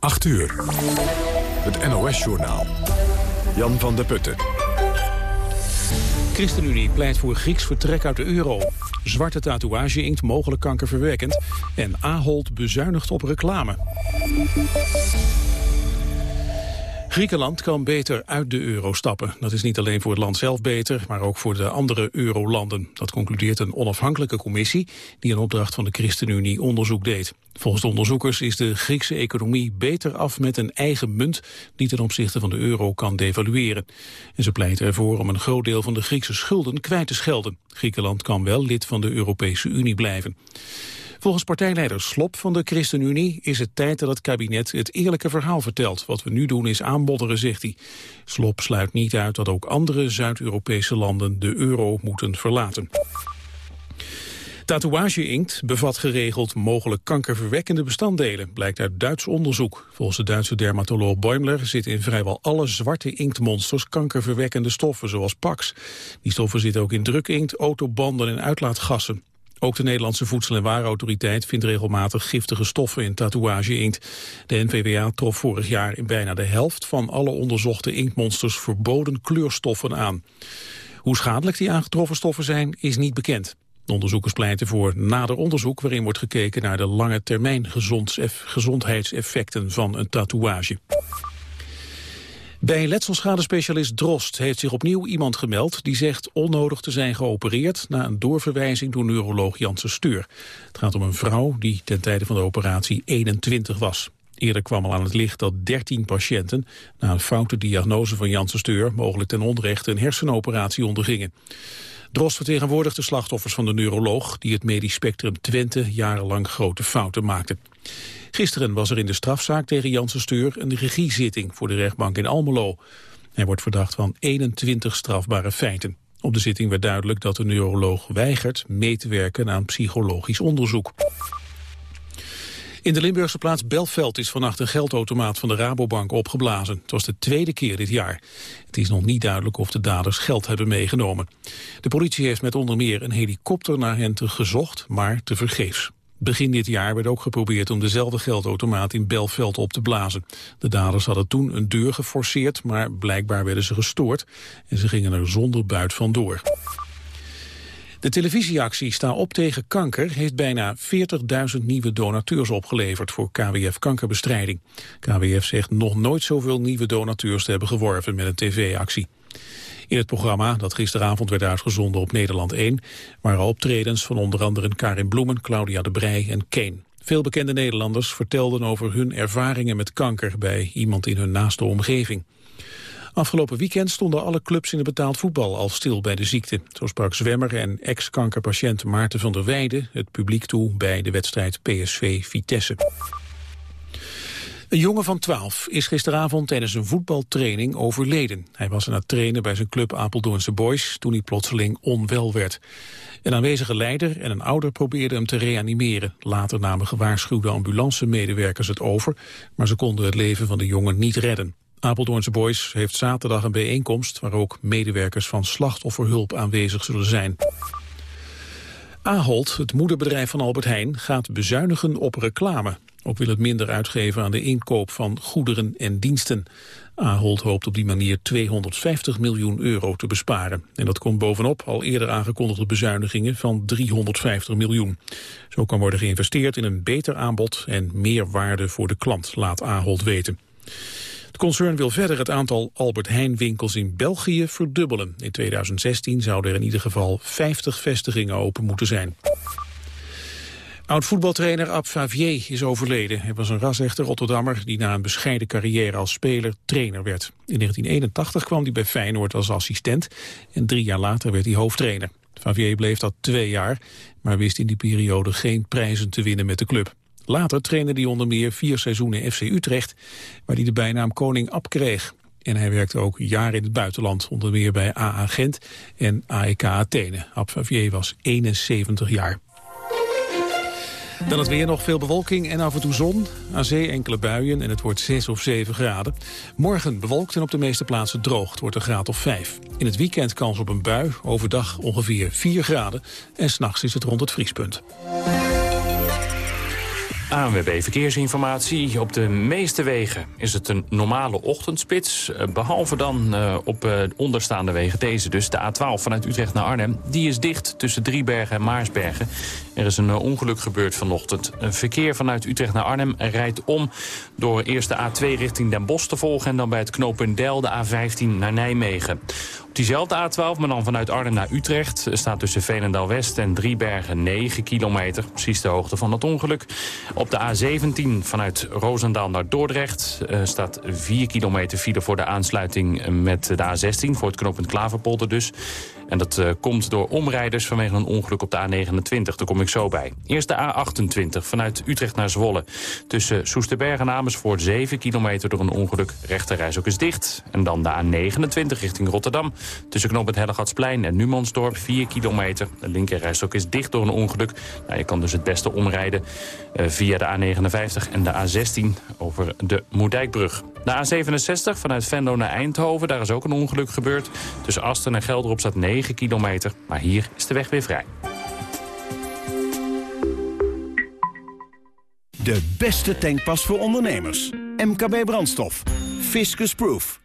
8 uur. Het NOS-journaal. Jan van der Putten. ChristenUnie pleit voor Grieks vertrek uit de euro. Zwarte tatoeage inkt mogelijk kankerverwekkend. En Ahold bezuinigt op reclame. Griekenland kan beter uit de euro stappen. Dat is niet alleen voor het land zelf beter, maar ook voor de andere eurolanden. Dat concludeert een onafhankelijke commissie die een opdracht van de ChristenUnie onderzoek deed. Volgens de onderzoekers is de Griekse economie beter af met een eigen munt die ten opzichte van de euro kan devalueren. En ze pleiten ervoor om een groot deel van de Griekse schulden kwijt te schelden. Griekenland kan wel lid van de Europese Unie blijven. Volgens partijleider Slop van de ChristenUnie is het tijd dat het kabinet het eerlijke verhaal vertelt. Wat we nu doen is aanbodderen, zegt hij. Slop sluit niet uit dat ook andere Zuid-Europese landen de euro moeten verlaten. Tatoeage-inkt bevat geregeld mogelijk kankerverwekkende bestanddelen, blijkt uit Duits onderzoek. Volgens de Duitse dermatoloog Boimler zitten in vrijwel alle zwarte inktmonsters kankerverwekkende stoffen, zoals Pax. Die stoffen zitten ook in drukinkt, autobanden en uitlaatgassen. Ook de Nederlandse Voedsel- en Warenautoriteit vindt regelmatig giftige stoffen in tatoeage-inkt. De NVWA trof vorig jaar in bijna de helft van alle onderzochte inktmonsters verboden kleurstoffen aan. Hoe schadelijk die aangetroffen stoffen zijn, is niet bekend. De onderzoekers pleiten voor nader onderzoek waarin wordt gekeken naar de lange termijn gezondheidseffecten van een tatoeage. Bij letselschadespecialist Drost heeft zich opnieuw iemand gemeld... die zegt onnodig te zijn geopereerd... na een doorverwijzing door neuroloog Janssen Steur. Het gaat om een vrouw die ten tijde van de operatie 21 was. Eerder kwam al aan het licht dat 13 patiënten... na een foute diagnose van Janssen Steur... mogelijk ten onrechte een hersenoperatie ondergingen. Drost vertegenwoordigt de slachtoffers van de neuroloog... die het medisch spectrum Twente jarenlang grote fouten maakte. Gisteren was er in de strafzaak tegen Janssen Steur een regiezitting voor de rechtbank in Almelo. Hij wordt verdacht van 21 strafbare feiten. Op de zitting werd duidelijk dat de neuroloog weigert mee te werken aan psychologisch onderzoek. In de Limburgse plaats Belveld is vannacht een geldautomaat van de Rabobank opgeblazen. Het was de tweede keer dit jaar. Het is nog niet duidelijk of de daders geld hebben meegenomen. De politie heeft met onder meer een helikopter naar hen te gezocht, maar te vergeefs. Begin dit jaar werd ook geprobeerd om dezelfde geldautomaat in Belveld op te blazen. De daders hadden toen een deur geforceerd, maar blijkbaar werden ze gestoord en ze gingen er zonder buit vandoor. De televisieactie Sta op tegen kanker heeft bijna 40.000 nieuwe donateurs opgeleverd voor KWF kankerbestrijding. KWF zegt nog nooit zoveel nieuwe donateurs te hebben geworven met een tv-actie. In het programma, dat gisteravond werd uitgezonden op Nederland 1... waren optredens van onder andere Karin Bloemen, Claudia de Brij en Kane. Veel bekende Nederlanders vertelden over hun ervaringen met kanker... bij iemand in hun naaste omgeving. Afgelopen weekend stonden alle clubs in het betaald voetbal al stil bij de ziekte. Zo sprak zwemmer en ex-kankerpatiënt Maarten van der Weijden het publiek toe bij de wedstrijd PSV-Vitesse. Een jongen van 12 is gisteravond tijdens een voetbaltraining overleden. Hij was aan het trainen bij zijn club Apeldoornse Boys toen hij plotseling onwel werd. Een aanwezige leider en een ouder probeerden hem te reanimeren. Later namen gewaarschuwde ambulancemedewerkers het over, maar ze konden het leven van de jongen niet redden. Apeldoornse Boys heeft zaterdag een bijeenkomst waar ook medewerkers van slachtofferhulp aanwezig zullen zijn. Ahold, het moederbedrijf van Albert Heijn, gaat bezuinigen op reclame. Ook wil het minder uitgeven aan de inkoop van goederen en diensten. Ahold hoopt op die manier 250 miljoen euro te besparen. En dat komt bovenop al eerder aangekondigde bezuinigingen van 350 miljoen. Zo kan worden geïnvesteerd in een beter aanbod en meer waarde voor de klant, laat Ahold weten. Concern wil verder het aantal Albert Heijn winkels in België verdubbelen. In 2016 zouden er in ieder geval 50 vestigingen open moeten zijn. Oud-voetbaltrainer Ab Favier is overleden. Hij was een rasechte Rotterdammer die na een bescheiden carrière als speler trainer werd. In 1981 kwam hij bij Feyenoord als assistent en drie jaar later werd hij hoofdtrainer. Favier bleef dat twee jaar, maar wist in die periode geen prijzen te winnen met de club. Later trainde hij onder meer vier seizoenen FC Utrecht, waar hij de bijnaam Koning Ab kreeg. En hij werkte ook jaren in het buitenland, onder meer bij AA Gent en AEK Athene. Ab Favier was 71 jaar. Dan het weer nog veel bewolking en af en toe zon. Aan zee enkele buien en het wordt 6 of 7 graden. Morgen bewolkt en op de meeste plaatsen droog. Het wordt een graad of 5. In het weekend kans op een bui. Overdag ongeveer 4 graden. En s'nachts is het rond het vriespunt. ANWB Verkeersinformatie. Op de meeste wegen is het een normale ochtendspits. Eh, behalve dan uh, op uh, onderstaande wegen. Deze dus, de A12 vanuit Utrecht naar Arnhem. Die is dicht tussen Driebergen en Maarsbergen. Er is een ongeluk gebeurd vanochtend. Verkeer vanuit Utrecht naar Arnhem rijdt om... door eerst de A2 richting Den Bosch te volgen... en dan bij het knooppunt Del de A15 naar Nijmegen diezelfde A12, maar dan vanuit Arnhem naar Utrecht... staat tussen Veenendaal-West en Driebergen 9 kilometer. Precies de hoogte van het ongeluk. Op de A17 vanuit Roosendaal naar Dordrecht... Uh, staat 4 kilometer file voor de aansluiting met de A16... voor het knooppunt Klaverpolder dus. En dat uh, komt door omrijders vanwege een ongeluk op de A29. Daar kom ik zo bij. Eerst de A28 vanuit Utrecht naar Zwolle. Tussen Soesterberg en Amersfoort 7 kilometer door een ongeluk. Rechterreis ook is dicht. En dan de A29 richting Rotterdam. Tussen knooppunt Hellegatsplein en Numansdorp 4 kilometer. De linkerreis ook is dicht door een ongeluk. Nou, je kan dus het beste omrijden uh, via de A59 en de A16 over de Moerdijkbrug. De A67 vanuit Venlo naar Eindhoven, daar is ook een ongeluk gebeurd. Tussen Asten en Gelderop staat 9 kilometer, maar hier is de weg weer vrij. De beste tankpas voor ondernemers. MKB Brandstof. Fiscus Proof.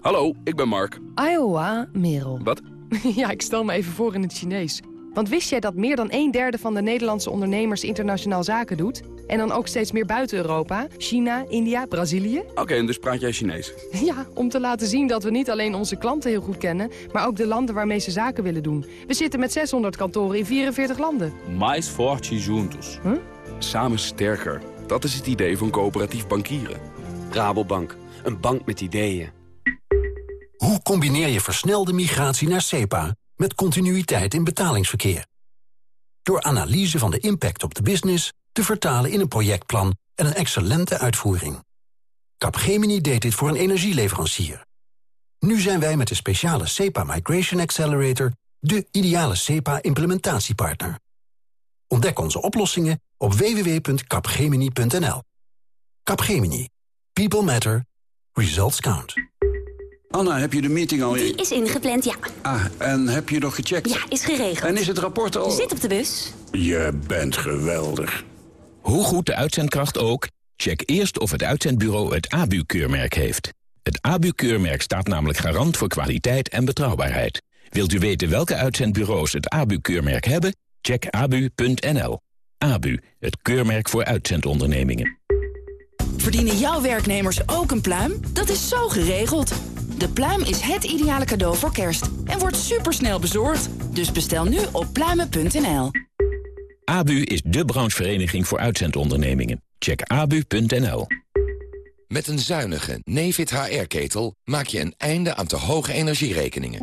Hallo, ik ben Mark. Iowa, Merel. Wat? ja, ik stel me even voor in het Chinees. Want wist jij dat meer dan een derde van de Nederlandse ondernemers internationaal zaken doet? En dan ook steeds meer buiten Europa? China, India, Brazilië? Oké, en dus praat jij Chinees? Ja, om te laten zien dat we niet alleen onze klanten heel goed kennen... maar ook de landen waarmee ze zaken willen doen. We zitten met 600 kantoren in 44 landen. Mais forte juntos. Huh? Samen sterker. Dat is het idee van coöperatief bankieren. Rabobank, een bank met ideeën. Hoe combineer je versnelde migratie naar SEPA met continuïteit in betalingsverkeer? Door analyse van de impact op de business te vertalen in een projectplan en een excellente uitvoering. Capgemini deed dit voor een energieleverancier. Nu zijn wij met de speciale SEPA Migration Accelerator de ideale SEPA-implementatiepartner. Ontdek onze oplossingen op www.capgemini.nl. Capgemini. People matter. Results count. Anna, heb je de meeting al... Die is ingepland, ja. Ah, en heb je nog gecheckt? Ja, is geregeld. En is het rapport al... Zit op de bus. Je bent geweldig. Hoe goed de uitzendkracht ook, check eerst of het uitzendbureau het ABU-keurmerk heeft. Het ABU-keurmerk staat namelijk garant voor kwaliteit en betrouwbaarheid. Wilt u weten welke uitzendbureaus het ABU-keurmerk hebben? Check abu.nl. ABU, het keurmerk voor uitzendondernemingen. Verdienen jouw werknemers ook een pluim? Dat is zo geregeld. De pluim is het ideale cadeau voor kerst en wordt supersnel bezorgd. Dus bestel nu op pluimen.nl. ABU is de branchevereniging voor uitzendondernemingen. Check abu.nl. Met een zuinige Nefit HR-ketel maak je een einde aan te hoge energierekeningen.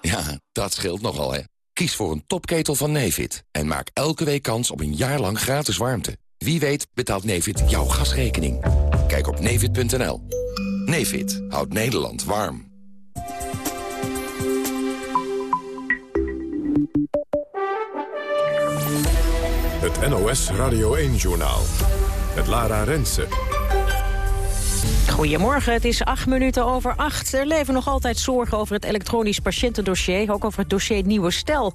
Ja, dat scheelt nogal, hè. Kies voor een topketel van Nefit en maak elke week kans op een jaar lang gratis warmte. Wie weet betaalt Nefit jouw gasrekening. Kijk op nefit.nl. Nefit houdt Nederland warm. Het NOS Radio 1-journaal. Het Lara Rensen. Goedemorgen, het is acht minuten over acht. Er leven nog altijd zorgen over het elektronisch patiëntendossier... ook over het dossier Nieuwe Stel.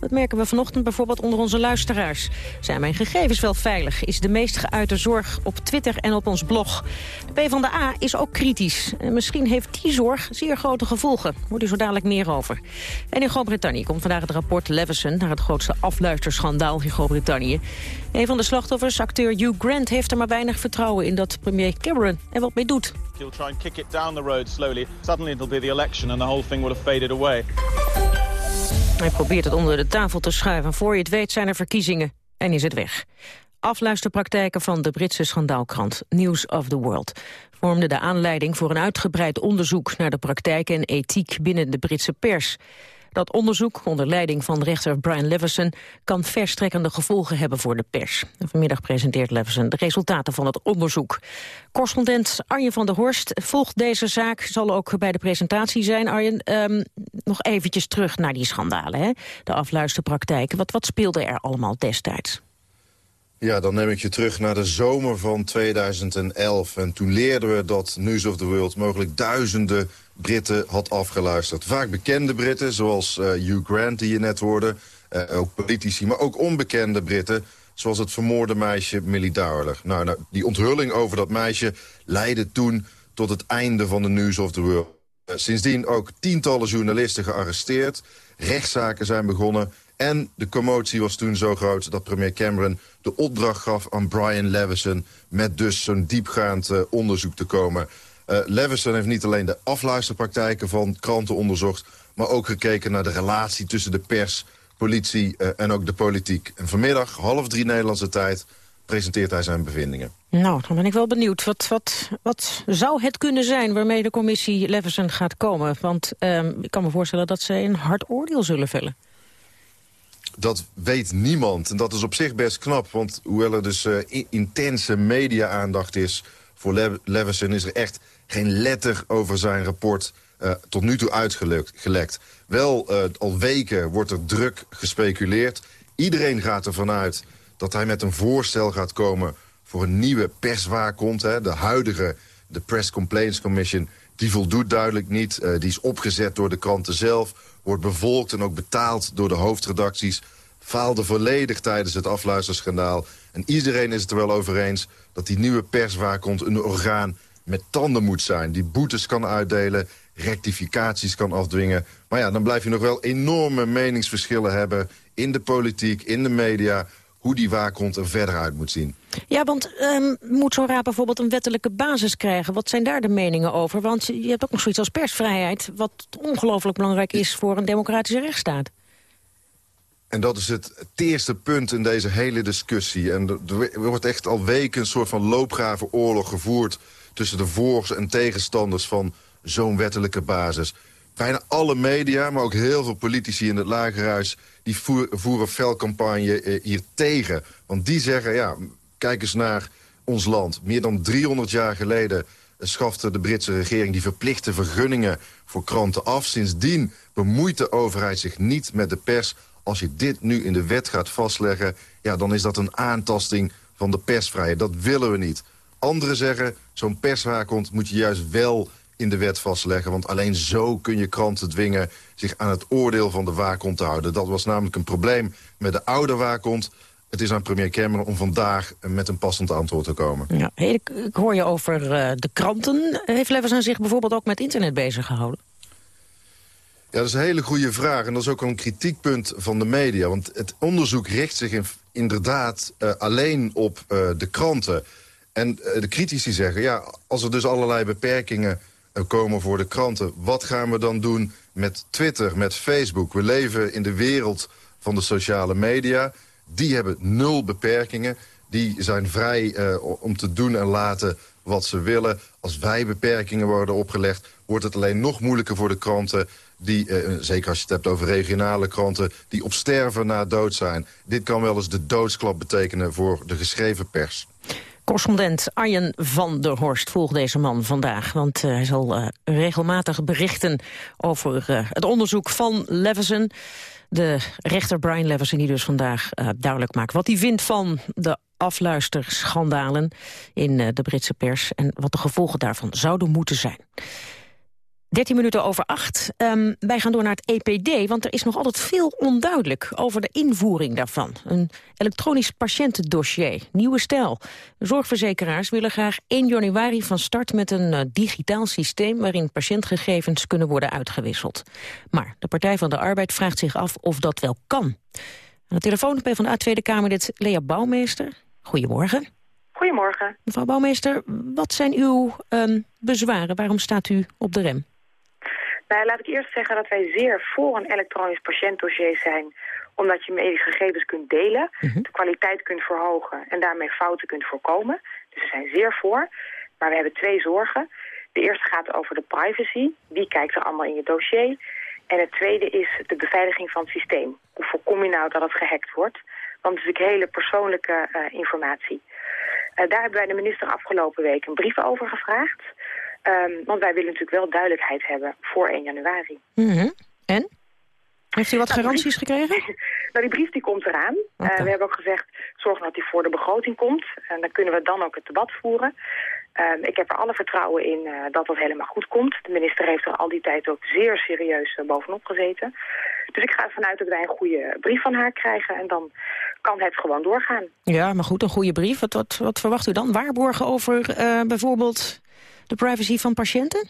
Dat merken we vanochtend bijvoorbeeld onder onze luisteraars. Zijn mijn gegevens wel veilig? Is de meest geuite zorg op Twitter en op ons blog. De PvdA is ook kritisch. En misschien heeft die zorg zeer grote gevolgen. Hoort u zo dadelijk meer over. En in Groot-Brittannië komt vandaag het rapport Leveson... naar het grootste afluisterschandaal in Groot-Brittannië. Een van de slachtoffers, acteur Hugh Grant, heeft er maar weinig vertrouwen in... dat premier Cameron er wat mee doet. Try and kick it down the road slowly. Suddenly it'll be the election and the whole thing will have faded away. Hij probeert het onder de tafel te schuiven. Voor je het weet zijn er verkiezingen en is het weg. Afluisterpraktijken van de Britse schandaalkrant News of the World vormden de aanleiding voor een uitgebreid onderzoek naar de praktijken en ethiek binnen de Britse pers. Dat onderzoek, onder leiding van rechter Brian Leveson... kan verstrekkende gevolgen hebben voor de pers. Vanmiddag presenteert Leveson de resultaten van het onderzoek. Correspondent Arjen van der Horst volgt deze zaak. Zal ook bij de presentatie zijn. Arjen, um, nog eventjes terug naar die schandalen. Hè? De afluisterpraktijken. Wat, wat speelde er allemaal destijds? Ja, dan neem ik je terug naar de zomer van 2011. En toen leerden we dat News of the World mogelijk duizenden Britten had afgeluisterd. Vaak bekende Britten, zoals uh, Hugh Grant die je net hoorde... Eh, ook politici, maar ook onbekende Britten... zoals het vermoorde meisje Millie Dowler. Nou, nou, die onthulling over dat meisje leidde toen tot het einde van de News of the World. Eh, sindsdien ook tientallen journalisten gearresteerd. Rechtszaken zijn begonnen. En de commotie was toen zo groot dat premier Cameron de opdracht gaf aan Brian Levison... met dus zo'n diepgaand onderzoek te komen. Uh, Levison heeft niet alleen de afluisterpraktijken van kranten onderzocht... maar ook gekeken naar de relatie tussen de pers, politie uh, en ook de politiek. En vanmiddag, half drie Nederlandse tijd, presenteert hij zijn bevindingen. Nou, dan ben ik wel benieuwd. Wat, wat, wat zou het kunnen zijn waarmee de commissie Levison gaat komen? Want uh, ik kan me voorstellen dat ze een hard oordeel zullen vellen. Dat weet niemand. En dat is op zich best knap. Want hoewel er dus uh, intense media-aandacht is voor Le is er echt geen letter over zijn rapport uh, tot nu toe uitgelekt. Wel, uh, al weken wordt er druk gespeculeerd. Iedereen gaat ervan uit dat hij met een voorstel gaat komen... voor een nieuwe perswaakhond. Hè. De huidige, de Press Complaints Commission... die voldoet duidelijk niet. Uh, die is opgezet door de kranten zelf. Wordt bevolkt en ook betaald door de hoofdredacties. Faalde volledig tijdens het afluisterschandaal. En iedereen is het er wel over eens... dat die nieuwe perswaakhond een orgaan met tanden moet zijn. Die boetes kan uitdelen, rectificaties kan afdwingen. Maar ja, dan blijf je nog wel enorme meningsverschillen hebben... in de politiek, in de media hoe die waakhond er verder uit moet zien. Ja, want um, moet zo'n raad bijvoorbeeld een wettelijke basis krijgen? Wat zijn daar de meningen over? Want je hebt ook nog zoiets als persvrijheid... wat ongelooflijk belangrijk is voor een democratische rechtsstaat. En dat is het, het eerste punt in deze hele discussie. En er wordt echt al weken een soort van loopgravenoorlog gevoerd... tussen de voor- en tegenstanders van zo'n wettelijke basis. Bijna alle media, maar ook heel veel politici in het lagerhuis... die voeren felcampagne eh, hier tegen. Want die zeggen, ja, kijk eens naar ons land. Meer dan 300 jaar geleden schafte de Britse regering... die verplichte vergunningen voor kranten af. Sindsdien bemoeit de overheid zich niet met de pers. Als je dit nu in de wet gaat vastleggen... ja, dan is dat een aantasting van de persvrijheid. Dat willen we niet. Anderen zeggen, zo'n perswaakhond moet je juist wel in de wet vastleggen. Want alleen zo kun je kranten dwingen zich aan het oordeel van de waakhond te houden. Dat was namelijk een probleem met de oude waakhond. Het is aan premier Cameron om vandaag met een passend antwoord te komen. Ja, ik, ik hoor je over uh, de kranten. Heeft Leverson zich bijvoorbeeld ook met internet bezig gehouden? Ja, dat is een hele goede vraag. En dat is ook een kritiekpunt van de media. Want het onderzoek richt zich in, inderdaad uh, alleen op uh, de kranten. En de critici zeggen, ja, als er dus allerlei beperkingen komen voor de kranten. Wat gaan we dan doen met Twitter, met Facebook? We leven in de wereld van de sociale media. Die hebben nul beperkingen. Die zijn vrij uh, om te doen en laten wat ze willen. Als wij beperkingen worden opgelegd... wordt het alleen nog moeilijker voor de kranten... die, zeker als je het hebt over regionale kranten... die op sterven na dood zijn. Dit kan wel eens de doodsklap betekenen voor de geschreven pers. Correspondent Arjen van der Horst volgt deze man vandaag. Want uh, hij zal uh, regelmatig berichten over uh, het onderzoek van Levison. De rechter Brian Levison die dus vandaag duidelijk maakt... wat hij vindt van de afluisterschandalen in de Britse pers... en wat de gevolgen daarvan zouden moeten zijn. 13 minuten over 8. Um, wij gaan door naar het EPD, want er is nog altijd veel onduidelijk over de invoering daarvan. Een elektronisch patiëntendossier, nieuwe stijl. Zorgverzekeraars willen graag 1 januari van start met een uh, digitaal systeem waarin patiëntgegevens kunnen worden uitgewisseld. Maar de Partij van de Arbeid vraagt zich af of dat wel kan. Aan de telefoon van de Tweede Kamerlid Lea Bouwmeester. Goedemorgen. Goedemorgen. Mevrouw Bouwmeester, wat zijn uw um, bezwaren? Waarom staat u op de rem? Nou, laat ik eerst zeggen dat wij zeer voor een elektronisch patiëntdossier zijn omdat je medische gegevens kunt delen, -hmm. de kwaliteit kunt verhogen en daarmee fouten kunt voorkomen. Dus we zijn zeer voor. Maar we hebben twee zorgen. De eerste gaat over de privacy. Wie kijkt er allemaal in je dossier? En het tweede is de beveiliging van het systeem. Hoe voorkom je nou dat het gehackt wordt? Want het is natuurlijk hele persoonlijke uh, informatie. Uh, daar hebben wij de minister afgelopen week een brief over gevraagd. Um, want wij willen natuurlijk wel duidelijkheid hebben voor 1 januari. Mm -hmm. En? Heeft u wat garanties gekregen? Nou, die brief die komt eraan. Uh, we hebben ook gezegd, zorg dat die voor de begroting komt. En dan kunnen we dan ook het debat voeren. Uh, ik heb er alle vertrouwen in uh, dat dat helemaal goed komt. De minister heeft er al die tijd ook zeer serieus uh, bovenop gezeten. Dus ik ga ervan uit dat wij een goede brief van haar krijgen. En dan kan het gewoon doorgaan. Ja, maar goed, een goede brief. Wat, wat, wat verwacht u dan? Waarborgen over bijvoorbeeld de privacy van patiënten?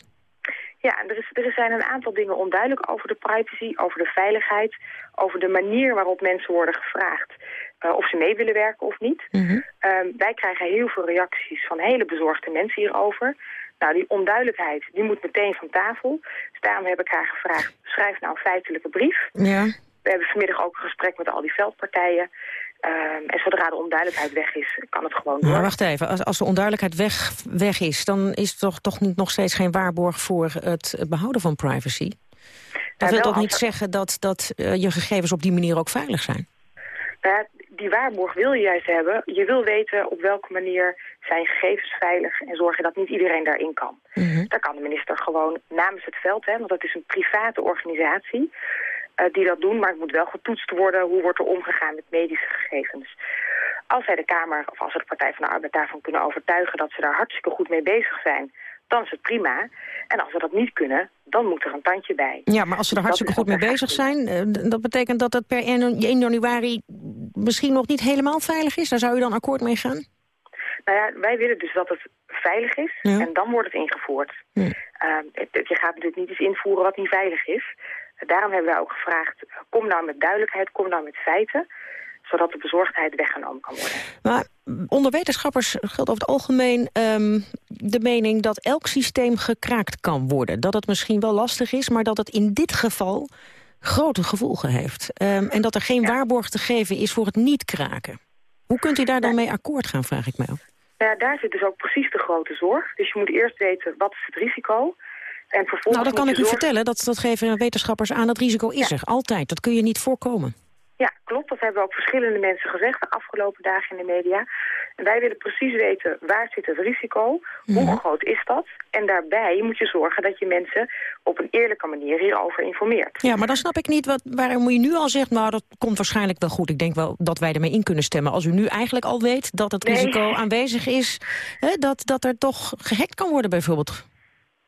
Ja, er, is, er zijn een aantal dingen onduidelijk over de privacy, over de veiligheid, over de manier waarop mensen worden gevraagd uh, of ze mee willen werken of niet. Mm -hmm. uh, wij krijgen heel veel reacties van hele bezorgde mensen hierover. Nou, die onduidelijkheid, die moet meteen van tafel. Dus daarom heb ik haar gevraagd, schrijf nou een feitelijke brief. Ja. We hebben vanmiddag ook een gesprek met al die veldpartijen. Uh, en zodra de onduidelijkheid weg is, kan het gewoon door. Maar wacht even, als, als de onduidelijkheid weg, weg is... dan is het toch, toch niet, nog steeds geen waarborg voor het, het behouden van privacy? Dat wil toch niet zeggen dat, dat uh, je gegevens op die manier ook veilig zijn? Uh, die waarborg wil je juist hebben. Je wil weten op welke manier zijn gegevens veilig... en zorgen dat niet iedereen daarin kan. Mm -hmm. Daar kan de minister gewoon namens het veld, hè, want dat is een private organisatie... Uh, die dat doen, maar het moet wel getoetst worden... hoe wordt er omgegaan met medische gegevens. Als zij de Kamer, of als de Partij van de Arbeid daarvan kunnen overtuigen... dat ze daar hartstikke goed mee bezig zijn dan is het prima. En als we dat niet kunnen, dan moet er een tandje bij. Ja, maar als ze er hartstikke goed mee bezig zijn... dat betekent dat het per 1 januari misschien nog niet helemaal veilig is? Daar zou u dan akkoord mee gaan? Nou ja, wij willen dus dat het veilig is ja. en dan wordt het ingevoerd. Ja. Uh, het, je gaat natuurlijk niet iets invoeren wat niet veilig is. Daarom hebben wij ook gevraagd, kom nou met duidelijkheid, kom nou met feiten zodat de bezorgdheid weggenomen kan worden. Maar onder wetenschappers geldt over het algemeen um, de mening dat elk systeem gekraakt kan worden. Dat het misschien wel lastig is, maar dat het in dit geval grote gevolgen heeft. Um, en dat er geen ja. waarborg te geven is voor het niet kraken. Hoe kunt u daar dan mee akkoord gaan, vraag ik mij af. Ja, daar zit dus ook precies de grote zorg. Dus je moet eerst weten, wat is het risico? En vervolgens nou, dat kan ik u vertellen. Dat, dat geven wetenschappers aan. Het risico is ja. er, altijd. Dat kun je niet voorkomen. Ja, klopt. Dat hebben ook verschillende mensen gezegd de afgelopen dagen in de media. En wij willen precies weten waar zit het risico, hoe ja. groot is dat. En daarbij moet je zorgen dat je mensen op een eerlijke manier hierover informeert. Ja, maar dan snap ik niet wat, waarom u nu al zegt... nou, dat komt waarschijnlijk wel goed. Ik denk wel dat wij ermee in kunnen stemmen. Als u nu eigenlijk al weet dat het risico aanwezig is... Hè, dat, dat er toch gehackt kan worden bijvoorbeeld.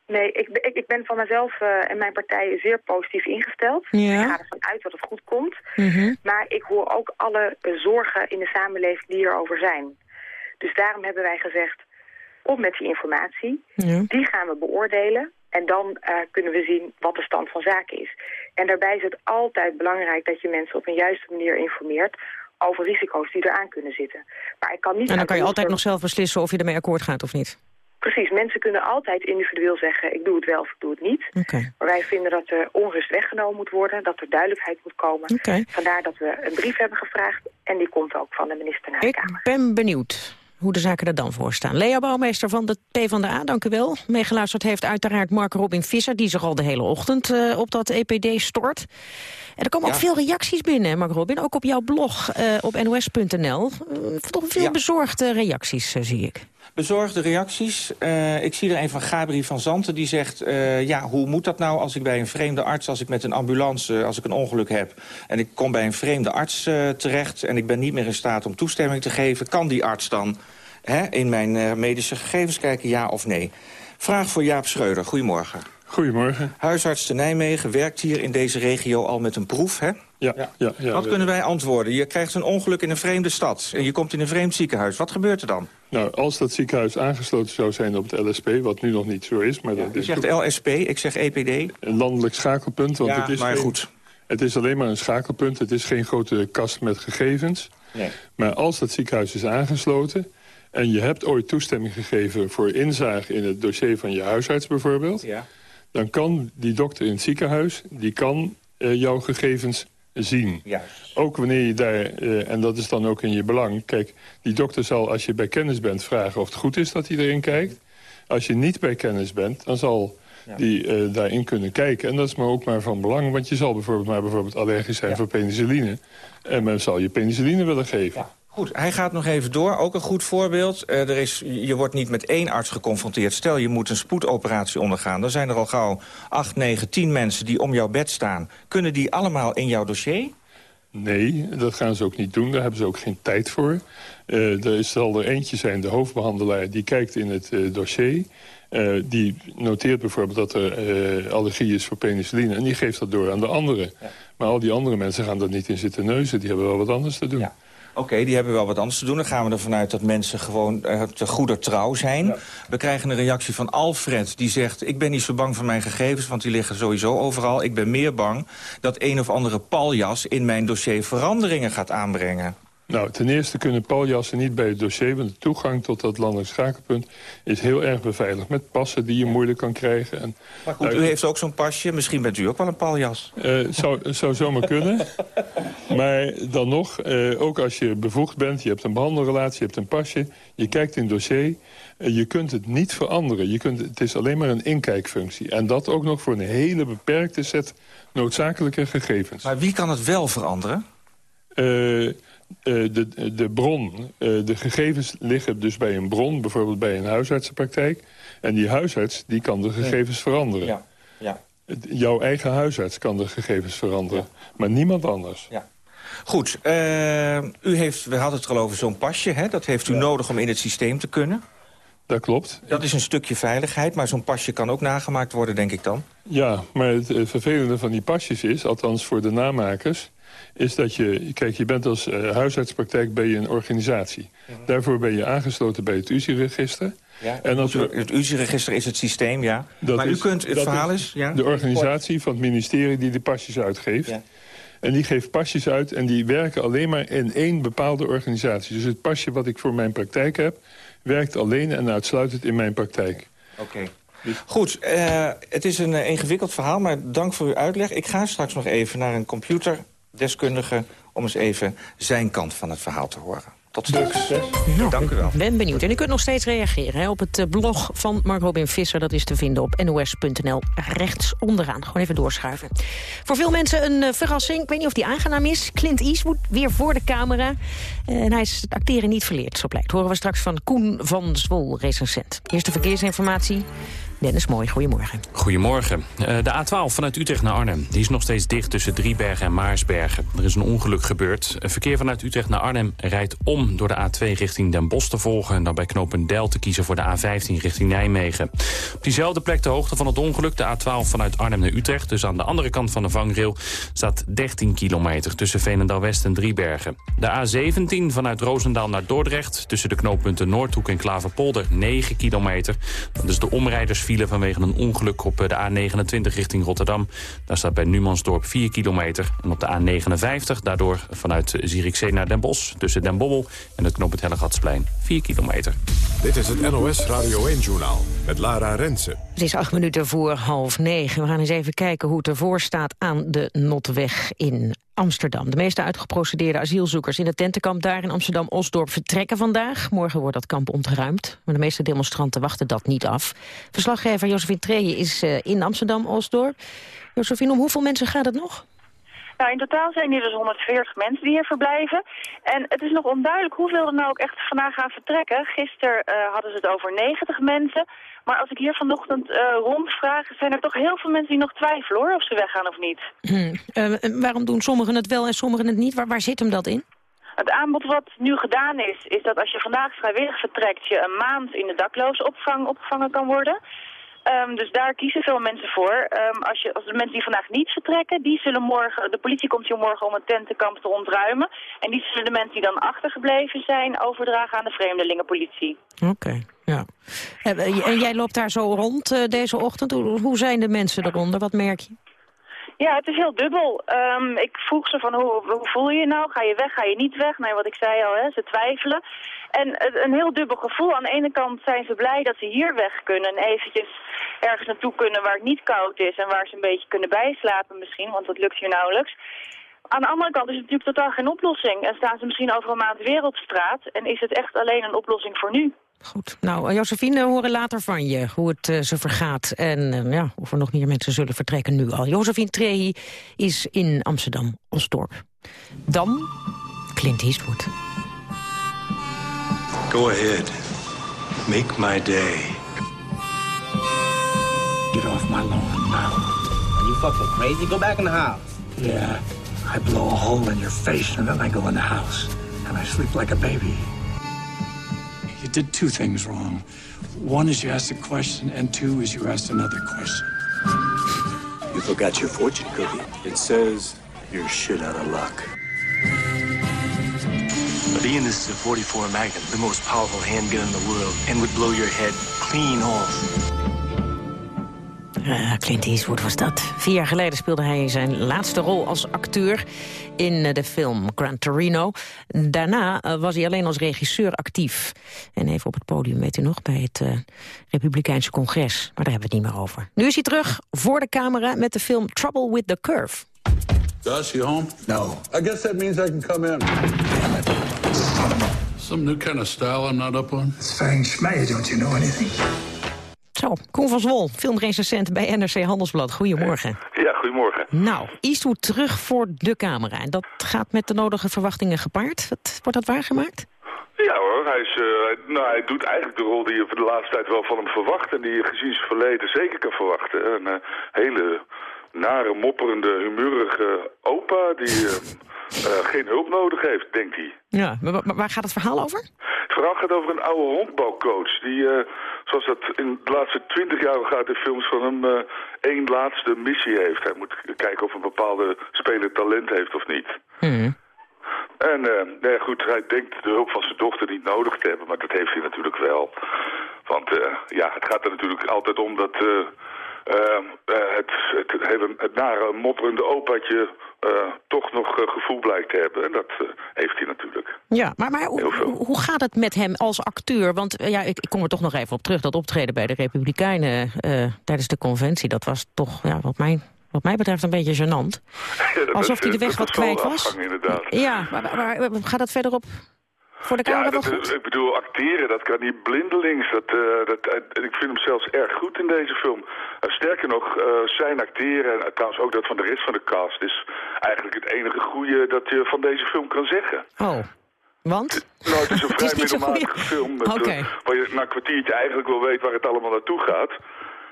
Nee, ik, ik, ik, ben van mezelf uh, en mijn partij zeer positief ingesteld. Ja. Ik ga ervan uit dat het goed komt. Mm -hmm. Maar ik hoor ook alle uh, zorgen in de samenleving die erover zijn. Dus daarom hebben wij gezegd, op met die informatie. Ja. Die gaan we beoordelen. En dan uh, kunnen we zien wat de stand van zaken is. En daarbij is het altijd belangrijk dat je mensen op een juiste manier informeert over risico's die eraan kunnen zitten. Maar ik kan niet en dan kan je altijd nog zelf beslissen of je ermee akkoord gaat of niet. Precies, mensen kunnen altijd individueel zeggen... ik doe het wel of ik doe het niet. Okay. Maar wij vinden dat er onrust weggenomen moet worden... dat er duidelijkheid moet komen. Okay. Vandaar dat we een brief hebben gevraagd... en die komt ook van de minister naar de ik Kamer. Ik ben benieuwd hoe de zaken er dan voor staan. Lea Bouwmeester van de PvdA, dank u wel. Meegeluisterd heeft uiteraard Mark Robin Visser... die zich al de hele ochtend uh, op dat EPD stort. En er komen ja. ook veel reacties binnen, Mark Robin. Ook op jouw blog uh, op nos.nl. Uh, toch veel ja. bezorgde reacties, zie ik bezorgde reacties. Uh, ik zie er een van Gabriel van Zanten die zegt... Uh, ja, hoe moet dat nou als ik bij een vreemde arts... als ik met een ambulance, als ik een ongeluk heb... en ik kom bij een vreemde arts uh, terecht... en ik ben niet meer in staat om toestemming te geven... kan die arts dan hè, in mijn medische gegevens kijken, ja of nee? Vraag voor Jaap Schreuder. Goedemorgen. Goedemorgen. Huisarts te Nijmegen werkt hier in deze regio al met een proef, hè? Ja, ja. ja, ja Wat kunnen wij antwoorden? Je krijgt een ongeluk in een vreemde stad en je komt in een vreemd ziekenhuis. Wat gebeurt er dan? Nou, als dat ziekenhuis aangesloten zou zijn op het LSP, wat nu nog niet zo is... Maar dat is zegt LSP, ik zeg EPD. Een landelijk schakelpunt, want het is maar geen, goed. Het is alleen maar een schakelpunt, het is geen grote kast met gegevens. Nee. Maar als dat ziekenhuis is aangesloten... en je hebt ooit toestemming gegeven voor inzage in het dossier van je huisarts bijvoorbeeld... Ja. dan kan die dokter in het ziekenhuis, die kan uh, jouw gegevens zien. Juist. Ook wanneer je daar, uh, en dat is dan ook in je belang... kijk, die dokter zal als je bij kennis bent vragen of het goed is dat hij erin kijkt. Als je niet bij kennis bent, dan zal ja. die uh, daarin kunnen kijken. En dat is maar ook maar van belang, want je zal bijvoorbeeld maar bijvoorbeeld allergisch zijn ja. voor penicilline. En men zal je penicilline willen geven. Ja. Goed, hij gaat nog even door. Ook een goed voorbeeld. Uh, er is, je wordt niet met één arts geconfronteerd. Stel, je moet een spoedoperatie ondergaan. Dan zijn er al gauw 8, 9, 10 mensen die om jouw bed staan. Kunnen die allemaal in jouw dossier? Nee, dat gaan ze ook niet doen. Daar hebben ze ook geen tijd voor. Uh, er zal er eentje zijn, de hoofdbehandelaar, die kijkt in het uh, dossier. Uh, die noteert bijvoorbeeld dat er allergie is voor penicilline... en die geeft dat door aan de anderen. Ja. Maar al die andere mensen gaan dat niet in zitten neuzen. Die hebben wel wat anders te doen. Ja. Oké, die hebben wel wat anders te doen. Dan gaan we ervan uit dat mensen gewoon uh, te goeder trouw zijn. Ja. We krijgen een reactie van Alfred die zegt... ik ben niet zo bang voor mijn gegevens, want die liggen sowieso overal. Ik ben meer bang dat een of andere paljas in mijn dossier veranderingen gaat aanbrengen. Nou, ten eerste kunnen paljassen niet bij het dossier... want de toegang tot dat landelijk schakelpunt is heel erg beveiligd. Met passen die je moeilijk kan krijgen. En, maar goed, u heeft ook zo'n pasje. Misschien bent u ook wel een paljas. Uh, zou, zou zomaar kunnen. maar dan nog, uh, ook als je bevoegd bent... je hebt een behandelrelatie, je hebt een pasje... je kijkt in het dossier... Uh, je kunt het niet veranderen. Je kunt, het is alleen maar een inkijkfunctie. En dat ook nog voor een hele beperkte set noodzakelijke gegevens. Maar wie kan het wel veranderen? Uh, de, de bron, uh, de gegevens liggen dus bij een bron, bijvoorbeeld bij een huisartsenpraktijk. En die huisarts die kan de gegevens veranderen. Ja. Ja. Jouw eigen huisarts kan de gegevens veranderen, ja. maar niemand anders. Ja. Goed, uh, u heeft, we hadden het al over zo'n pasje, hè? dat heeft u ja. nodig om in het systeem te kunnen. Dat klopt. Dat is een stukje veiligheid, maar zo'n pasje kan ook nagemaakt worden, denk ik dan? Ja, maar het vervelende van die pasjes is, althans voor de namakers is dat je... Kijk, je bent als uh, huisartspraktijk ben je een organisatie. Mm -hmm. Daarvoor ben je aangesloten bij het UZI-register. Ja, en als we, het UZI-register is het systeem, ja. maar is, u kunt, het verhaal is... is ja? de organisatie van het ministerie die de pasjes uitgeeft. Ja. En die geeft pasjes uit en die werken alleen maar in één bepaalde organisatie. Dus het pasje wat ik voor mijn praktijk heb... werkt alleen en uitsluitend in mijn praktijk. Oké. Okay. Goed, uh, het is een uh, ingewikkeld verhaal, maar dank voor uw uitleg. Ik ga straks nog even naar een computer deskundige... om eens even zijn kant van het verhaal te horen. Tot straks. Nou, Dank u wel. ben benieuwd. En u kunt nog steeds reageren hè, op het blog van Mark Robin Visser. Dat is te vinden op nos.nl rechts onderaan. Gewoon even doorschuiven. Voor veel mensen een uh, verrassing. Ik weet niet of die aangenaam is. Clint Eastwood weer voor de camera. Uh, en hij is het acteren niet verleerd, zo blijkt. Horen we straks van Koen van Zwol, recensent. Eerste verkeersinformatie. Dennis Mooi, goedemorgen. Goedemorgen. Uh, de A12 vanuit Utrecht naar Arnhem. Die is nog steeds dicht tussen Driebergen en Maarsbergen. Er is een ongeluk gebeurd. Verkeer vanuit Utrecht naar Arnhem rijdt om door de A2 richting Den Bosch te volgen... en dan bij Knopendel te kiezen voor de A15 richting Nijmegen. Op diezelfde plek de hoogte van het ongeluk, de A12 vanuit Arnhem naar Utrecht... dus aan de andere kant van de vangrail staat 13 kilometer... tussen Veenendaal-West en Driebergen. De A17 vanuit Roosendaal naar Dordrecht... tussen de knooppunten Noordhoek en Klaverpolder 9 kilometer. Dat is de omrijders file vanwege een ongeluk op de A29 richting Rotterdam. Daar staat bij Numansdorp 4 kilometer. En op de A59 daardoor vanuit Zierikzee naar Den Bosch... tussen Den Bobbel en het knooppunt Hellegatsplein 4 kilometer. Dit is het NOS Radio 1-journaal met Lara Rensen. Het is acht minuten voor half negen. We gaan eens even kijken hoe het ervoor staat aan de Notweg in Amsterdam. De meeste uitgeprocedeerde asielzoekers in het tentenkamp daar in Amsterdam-Osdorp vertrekken vandaag. Morgen wordt dat kamp ontruimd, maar de meeste demonstranten wachten dat niet af. Verslaggever Josephine Treje is uh, in Amsterdam-Osdorp. Josephine, om hoeveel mensen gaat het nog? Nou, in totaal zijn hier dus 140 mensen die hier verblijven. En het is nog onduidelijk hoeveel er nou ook echt vandaag gaan vertrekken. Gisteren uh, hadden ze het over 90 mensen. Maar als ik hier vanochtend uh, rondvraag, zijn er toch heel veel mensen die nog twijfelen hoor, of ze weggaan of niet. Hmm. Uh, waarom doen sommigen het wel en sommigen het niet? Waar, waar zit hem dat in? Het aanbod wat nu gedaan is, is dat als je vandaag vrijwillig vertrekt, je een maand in de daklozenopvang opgevangen kan worden. Um, dus daar kiezen veel mensen voor. Um, als, je, als de mensen die vandaag niet vertrekken, die zullen morgen, de politie komt hier morgen om het tentenkamp te ontruimen. En die zullen de mensen die dan achtergebleven zijn overdragen aan de vreemdelingenpolitie. Oké, okay, ja. En jij loopt daar zo rond uh, deze ochtend. Hoe, hoe zijn de mensen eronder? Wat merk je? Ja, het is heel dubbel. Um, ik vroeg ze van hoe, hoe voel je je nou? Ga je weg, ga je niet weg? Nou, wat ik zei al, hè, ze twijfelen. En een heel dubbel gevoel. Aan de ene kant zijn ze blij dat ze hier weg kunnen en eventjes ergens naartoe kunnen waar het niet koud is en waar ze een beetje kunnen bijslapen misschien, want dat lukt hier nauwelijks. Aan de andere kant is het natuurlijk totaal geen oplossing. En staan ze misschien over een maand weer op straat en is het echt alleen een oplossing voor nu. Goed. Nou, Josephine, we horen later van je hoe het uh, ze vergaat. En uh, ja, of er nog meer mensen zullen vertrekken nu al. Josephine Trehi is in Amsterdam-Osdorp. Dan Clint Eastwood. Go ahead. Make my day. Get off my lawn now. Are you fucking crazy? Go back in the house. Yeah, I blow a hole in your face and then I go in the house and I sleep like a baby. You did two things wrong. One is you asked a question, and two is you asked another question. You forgot your fortune cookie. It says you're shit out of luck. Being this is a 44 Magnum, the most powerful handgun in the world, and would blow your head clean off. Uh, Clint Eastwood was dat. Vier jaar geleden speelde hij zijn laatste rol als acteur in uh, de film Gran Torino. Daarna uh, was hij alleen als regisseur actief. En even op het podium, weet u nog, bij het Republikeinse congres. Maar daar hebben we het niet meer over. Nu is hij terug voor de camera met de film Trouble with the Curve. Gus, you home? No. I guess that means I can come in. Some new kind of style I'm not up on? It's Fang Schmeier, don't you know anything? Zo, Koen van Zwol, filmrecensent bij NRC Handelsblad. Goedemorgen. Ja, goedemorgen. Nou, Eastwood terug voor de camera. En dat gaat met de nodige verwachtingen gepaard. Wat, wordt dat waargemaakt? Ja hoor, hij, is, uh, nou, hij doet eigenlijk de rol die je voor de laatste tijd wel van hem verwacht... en die je gezien zijn verleden zeker kan verwachten. Een uh, hele nare, mopperende, humurige opa die uh, geen hulp nodig heeft, denkt hij. Ja, maar, maar, waar gaat het verhaal over? Het verhaal gaat over een oude honkbalcoach die, uh, zoals dat in de laatste twintig jaar gaat in films van hem, één laatste missie heeft. Hij moet kijken of een bepaalde speler talent heeft of niet. Hmm. En nee, goed, hij denkt de hulp van zijn dochter niet nodig te hebben, maar dat heeft hij natuurlijk wel. Want ja, het gaat er natuurlijk altijd om dat... Uh, uh, het, het, hele, het nare, mopperende opaatje uh, toch nog gevoel blijkt te hebben. En dat heeft hij natuurlijk. Ja, maar, maar hoe, hoe gaat het met hem als acteur? Want ja, ik, ik, kom er toch nog even op terug. Dat optreden bij de Republikeinen tijdens de conventie... dat was toch, ja, wat, mij, wat mij betreft, een beetje gênant. Ja, Alsof hij de weg wat kwijt was. Afgang, inderdaad. Ja, maar, maar, maar gaat dat verder op voor de camera ja, dat, goed? Ik bedoel, acteren, dat kan niet blindelings. Dat, uh, dat, uh, ik vind hem zelfs erg goed in deze film. Uh, sterker nog, zijn acteren, en trouwens ook dat van de rest van de cast... is eigenlijk het enige goede dat je van deze film kan zeggen. Oh, want? Nou, het is een vrij is middelmatige goeie... film. Met, okay. waar je na een kwartiertje eigenlijk wel weet waar het allemaal naartoe gaat.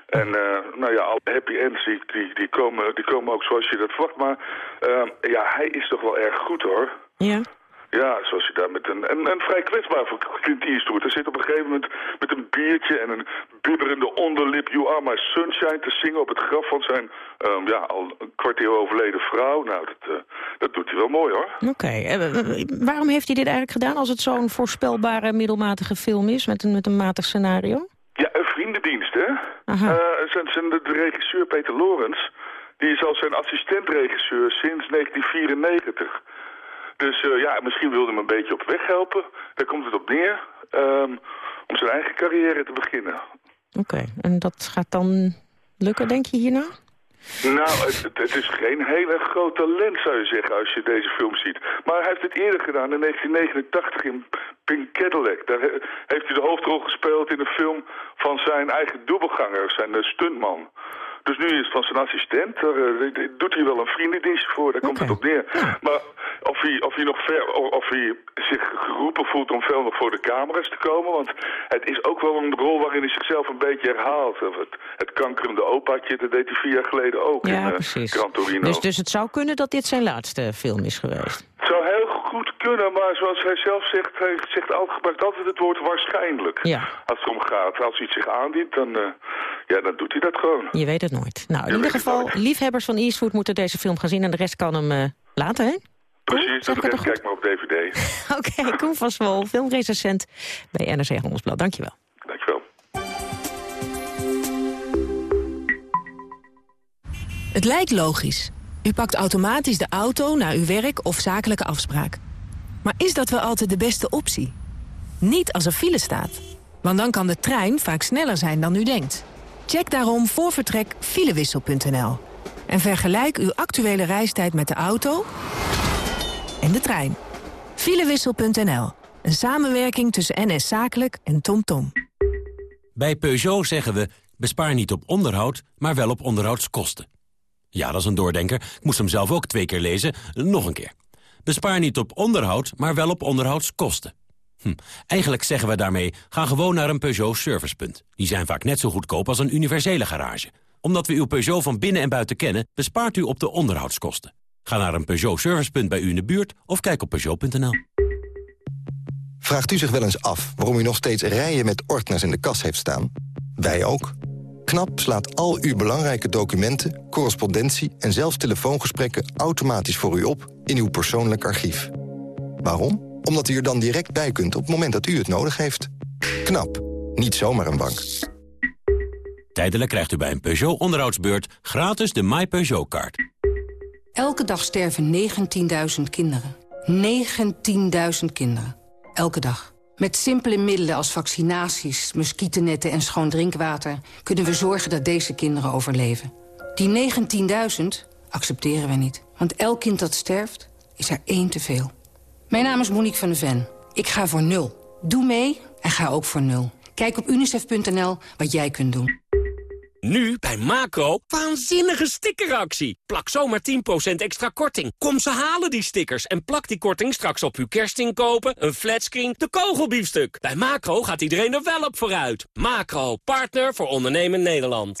En nou ja, alle happy ends die, die, die, komen, die komen ook zoals je dat verwacht. Maar ja, hij is toch wel erg goed hoor. Ja. Ja, zoals je daar met een... En, en vrij kwetsbaar voor Clint Eastwood. Hij zit op een gegeven moment met een biertje en een bibberende onderlip... You are my sunshine te zingen op het graf van zijn... Um, ja, al een kwartier overleden vrouw. Nou, dat, uh, dat doet hij wel mooi, hoor. Oké. Okay. Uh, waarom heeft hij dit eigenlijk gedaan als het zo'n voorspelbare middelmatige film is... met een, met een matig scenario? Ja, een vriendendienst, hè? Uh, zijn, zijn de, de regisseur Peter Lorens... die is al zijn assistentregisseur sinds 1994... Dus uh, ja, misschien wilde hem een beetje op weg helpen. Daar komt het op neer. Um, om zijn eigen carrière te beginnen. Oké, okay. en dat gaat dan lukken, denk je hierna? Nou, het, het, is geen hele groot talent, zou je zeggen, als je deze film ziet. Maar hij heeft het eerder gedaan, in 1989 in Pink Cadillac. Daar heeft hij de hoofdrol gespeeld in een film van zijn eigen dubbelganger, zijn stuntman. Dus nu is het van zijn assistent. Daar uh, doet hij wel een vriendendienstje voor, daar komt het op neer. Maar of hij, of, hij nog ver, of hij zich geroepen voelt om veel nog voor de camera's te komen. Want het is ook wel een rol waarin hij zichzelf een beetje herhaalt. Het, het kankerende opaatje, dat deed hij vier jaar geleden ook ja, in uh, precies. Gran Torino. Dus, dus het zou kunnen dat dit zijn laatste film is geweest? Het zou heel goed kunnen, maar zoals hij zelf zegt, hij zegt altijd, gebruikt altijd het woord waarschijnlijk. Ja. Als het om gaat. Als iets zich aandient, dan, uh, ja, dan doet hij dat gewoon. Je weet het nooit. Nou, in ieder geval, liefhebbers van Eastwood moeten deze film gaan zien... en de rest kan hem uh, later, hè? Precies, dat kijk maar op DVD. Oké, okay, Koen van Zwol, filmrecensent bij NRC Handelsblad. Dankjewel. Dankjewel. Het lijkt logisch. U pakt automatisch de auto naar uw werk of zakelijke afspraak. Maar is dat wel altijd de beste optie? Niet als er file staat. Want dan kan de trein vaak sneller zijn dan u denkt. Check daarom voor vertrek filewissel.nl. En vergelijk uw actuele reistijd met de auto en de trein. Filewissel.nl. Een samenwerking tussen NS Zakelijk en TomTom. Tom. Bij Peugeot zeggen we, bespaar niet op onderhoud, maar wel op onderhoudskosten. Ja, dat is een doordenker. Ik moest hem zelf ook twee keer lezen. Nog een keer. Bespaar niet op onderhoud, maar wel op onderhoudskosten. Hm, eigenlijk zeggen we daarmee, ga gewoon naar een Peugeot servicepunt. Die zijn vaak net zo goedkoop als een universele garage. Omdat we uw Peugeot van binnen en buiten kennen, bespaart u op de onderhoudskosten. Ga naar een Peugeot servicepunt bij u in de buurt of kijk op Peugeot.nl. Vraagt u zich wel eens af waarom u nog steeds rijen met ordners in de kas heeft staan? Wij ook. KNAP slaat al uw belangrijke documenten, correspondentie en zelfs telefoongesprekken automatisch voor u op in uw persoonlijk archief. Waarom? Omdat u er dan direct bij kunt op het moment dat u het nodig heeft. KNAP. Niet zomaar een bank. Tijdelijk krijgt u bij een Peugeot onderhoudsbeurt gratis de My Peugeot-kaart. Elke dag sterven 19.000 kinderen. 19.000 kinderen. Elke dag. Met simpele middelen als vaccinaties, muggennetten en schoon drinkwater... kunnen we zorgen dat deze kinderen overleven. Die 19.000 accepteren we niet. Want elk kind dat sterft, is er één te veel. Mijn naam is Monique van de Ven. Ik ga voor nul. Doe mee en ga ook voor nul. Kijk op unicef.nl wat jij kunt doen. Nu bij Macro, waanzinnige stickeractie. Plak zomaar 10% extra korting. Kom ze halen die stickers en plak die korting straks op uw kerstinkopen, een flatscreen, de kogelbiefstuk. Bij Macro gaat iedereen er wel op vooruit. Macro, partner voor ondernemen Nederland.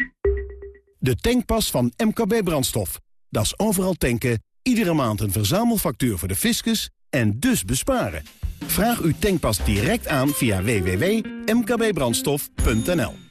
De tankpas van MKB Brandstof. Dat is overal tanken, iedere maand een verzamelfactuur voor de fiscus en dus besparen. Vraag uw tankpas direct aan via www.mkbbrandstof.nl.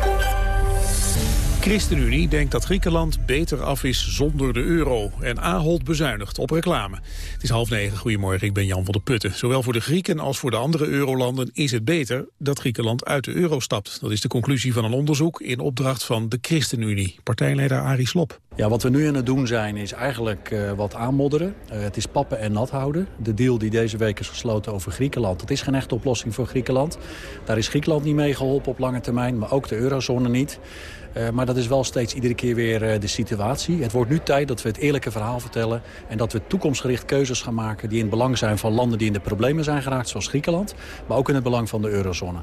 ChristenUnie denkt dat Griekenland beter af is zonder de euro. En Ahold bezuinigt op reclame. Het is half negen. Goedemorgen, ik ben Jan van der Putten. Zowel voor de Grieken als voor de andere eurolanden is het beter dat Griekenland uit de euro stapt. Dat is de conclusie van een onderzoek in opdracht van de ChristenUnie. Partijleider Arie Slop. Ja, wat we nu aan het doen zijn is eigenlijk uh, wat aanmodderen. Uh, het is pappen en nat houden. De deal die deze week is gesloten over Griekenland... dat is geen echte oplossing voor Griekenland. Daar is Griekenland niet mee geholpen op lange termijn, maar ook de eurozone niet. Uh, maar dat is wel steeds iedere keer weer uh, de situatie. Het wordt nu tijd dat we het eerlijke verhaal vertellen... en dat we toekomstgericht keuzes gaan maken... die in het belang zijn van landen die in de problemen zijn geraakt... zoals Griekenland, maar ook in het belang van de eurozone.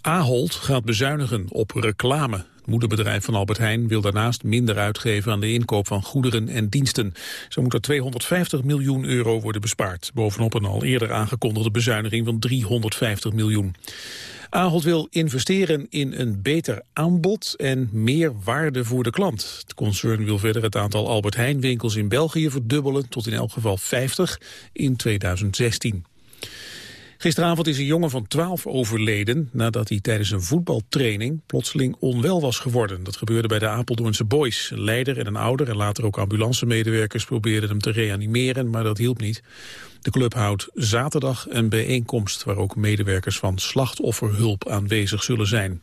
Ahold gaat bezuinigen op reclame. Moederbedrijf van Albert Heijn wil daarnaast minder uitgeven aan de inkoop van goederen en diensten. Zo moet er 250 miljoen euro worden bespaard. Bovenop een al eerder aangekondigde bezuiniging van 350 miljoen. Ahold wil investeren in een beter aanbod en meer waarde voor de klant. Het concern wil verder het aantal Albert Heijn winkels in België verdubbelen tot in elk geval 50 in 2016. Gisteravond is een jongen van 12 overleden nadat hij tijdens een voetbaltraining plotseling onwel was geworden. Dat gebeurde bij de Apeldoornse Boys. Een leider en een ouder en later ook ambulancemedewerkers probeerden hem te reanimeren, maar dat hielp niet. De club houdt zaterdag een bijeenkomst waar ook medewerkers van slachtofferhulp aanwezig zullen zijn.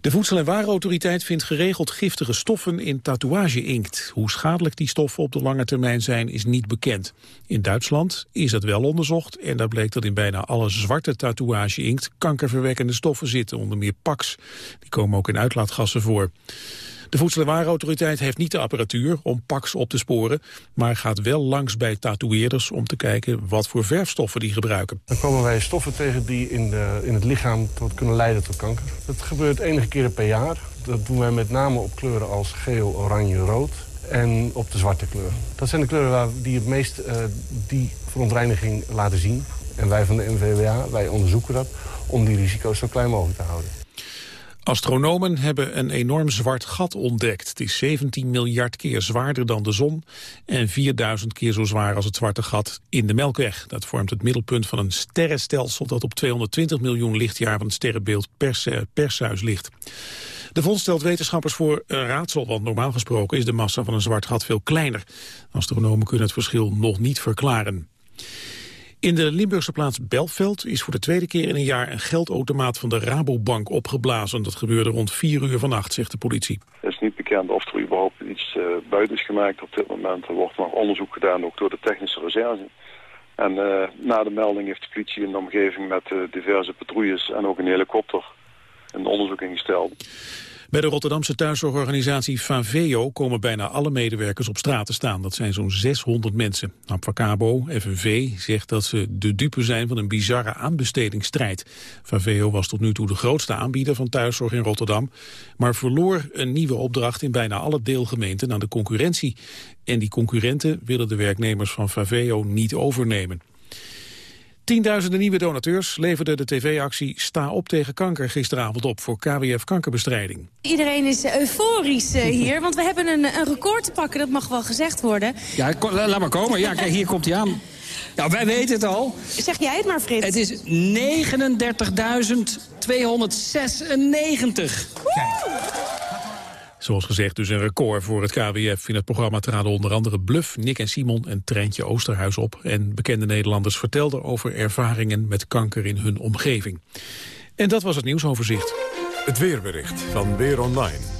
De Voedsel- en Warenautoriteit vindt geregeld giftige stoffen in tatoeage-inkt. Hoe schadelijk die stoffen op de lange termijn zijn is niet bekend. In Duitsland is het wel onderzocht en daar bleek dat in bijna alle zwarte tatoeage-inkt kankerverwekkende stoffen zitten, onder meer PAX. Die komen ook in uitlaatgassen voor. De Voedsel- en Warenautoriteit heeft niet de apparatuur om Pax op te sporen... maar gaat wel langs bij tatoeëerders om te kijken wat voor verfstoffen die gebruiken. Dan komen wij stoffen tegen die in, de, in het lichaam tot, kunnen leiden tot kanker. Dat gebeurt enige keren per jaar. Dat doen wij met name op kleuren als geel, oranje, rood en op de zwarte kleur. Dat zijn de kleuren waar die het meest uh, die verontreiniging laten zien. En wij van de NVWA, wij onderzoeken dat om die risico's zo klein mogelijk te houden. Astronomen hebben een enorm zwart gat ontdekt. Het is 17 miljard keer zwaarder dan de zon en 4000 keer zo zwaar als het zwarte gat in de Melkweg. Dat vormt het middelpunt van een sterrenstelsel dat op 220 miljoen lichtjaar van het sterrenbeeld Pers Perseus ligt. De vondst stelt wetenschappers voor een raadsel, want normaal gesproken is de massa van een zwart gat veel kleiner. Astronomen kunnen het verschil nog niet verklaren. In de Limburgse plaats Belveld is voor de tweede keer in een jaar een geldautomaat van de Rabobank opgeblazen. Dat gebeurde rond 4 uur vannacht, zegt de politie. Het is niet bekend of er überhaupt iets uh, buiten is gemaakt op dit moment. Er wordt nog onderzoek gedaan, ook door de technische recherche. En uh, na de melding heeft de politie in de omgeving met uh, diverse patrouilles en ook een helikopter een onderzoek ingesteld. Bij de Rotterdamse thuiszorgorganisatie Faveo komen bijna alle medewerkers op straat te staan. Dat zijn zo'n 600 mensen. Abfacabo, FNV, zegt dat ze de dupe zijn van een bizarre aanbestedingsstrijd. Faveo was tot nu toe de grootste aanbieder van thuiszorg in Rotterdam, maar verloor een nieuwe opdracht in bijna alle deelgemeenten aan de concurrentie. En die concurrenten willen de werknemers van Faveo niet overnemen. Tienduizenden nieuwe donateurs leverden de tv-actie Sta op tegen kanker gisteravond op voor KWF kankerbestrijding. Iedereen is euforisch eh, hier, want we hebben een, een record te pakken, dat mag wel gezegd worden. Ja, laat maar komen. Ja, kijk, hier komt hij aan. Nou, wij weten het al. Zeg jij het maar, Frits. Het is 39.296. Zoals gezegd dus een record voor het KWF. In het programma traden onder andere Bluff, Nick en Simon en Treintje Oosterhuis op. En bekende Nederlanders vertelden over ervaringen met kanker in hun omgeving. En dat was het nieuwsoverzicht. Het weerbericht van Weer Online.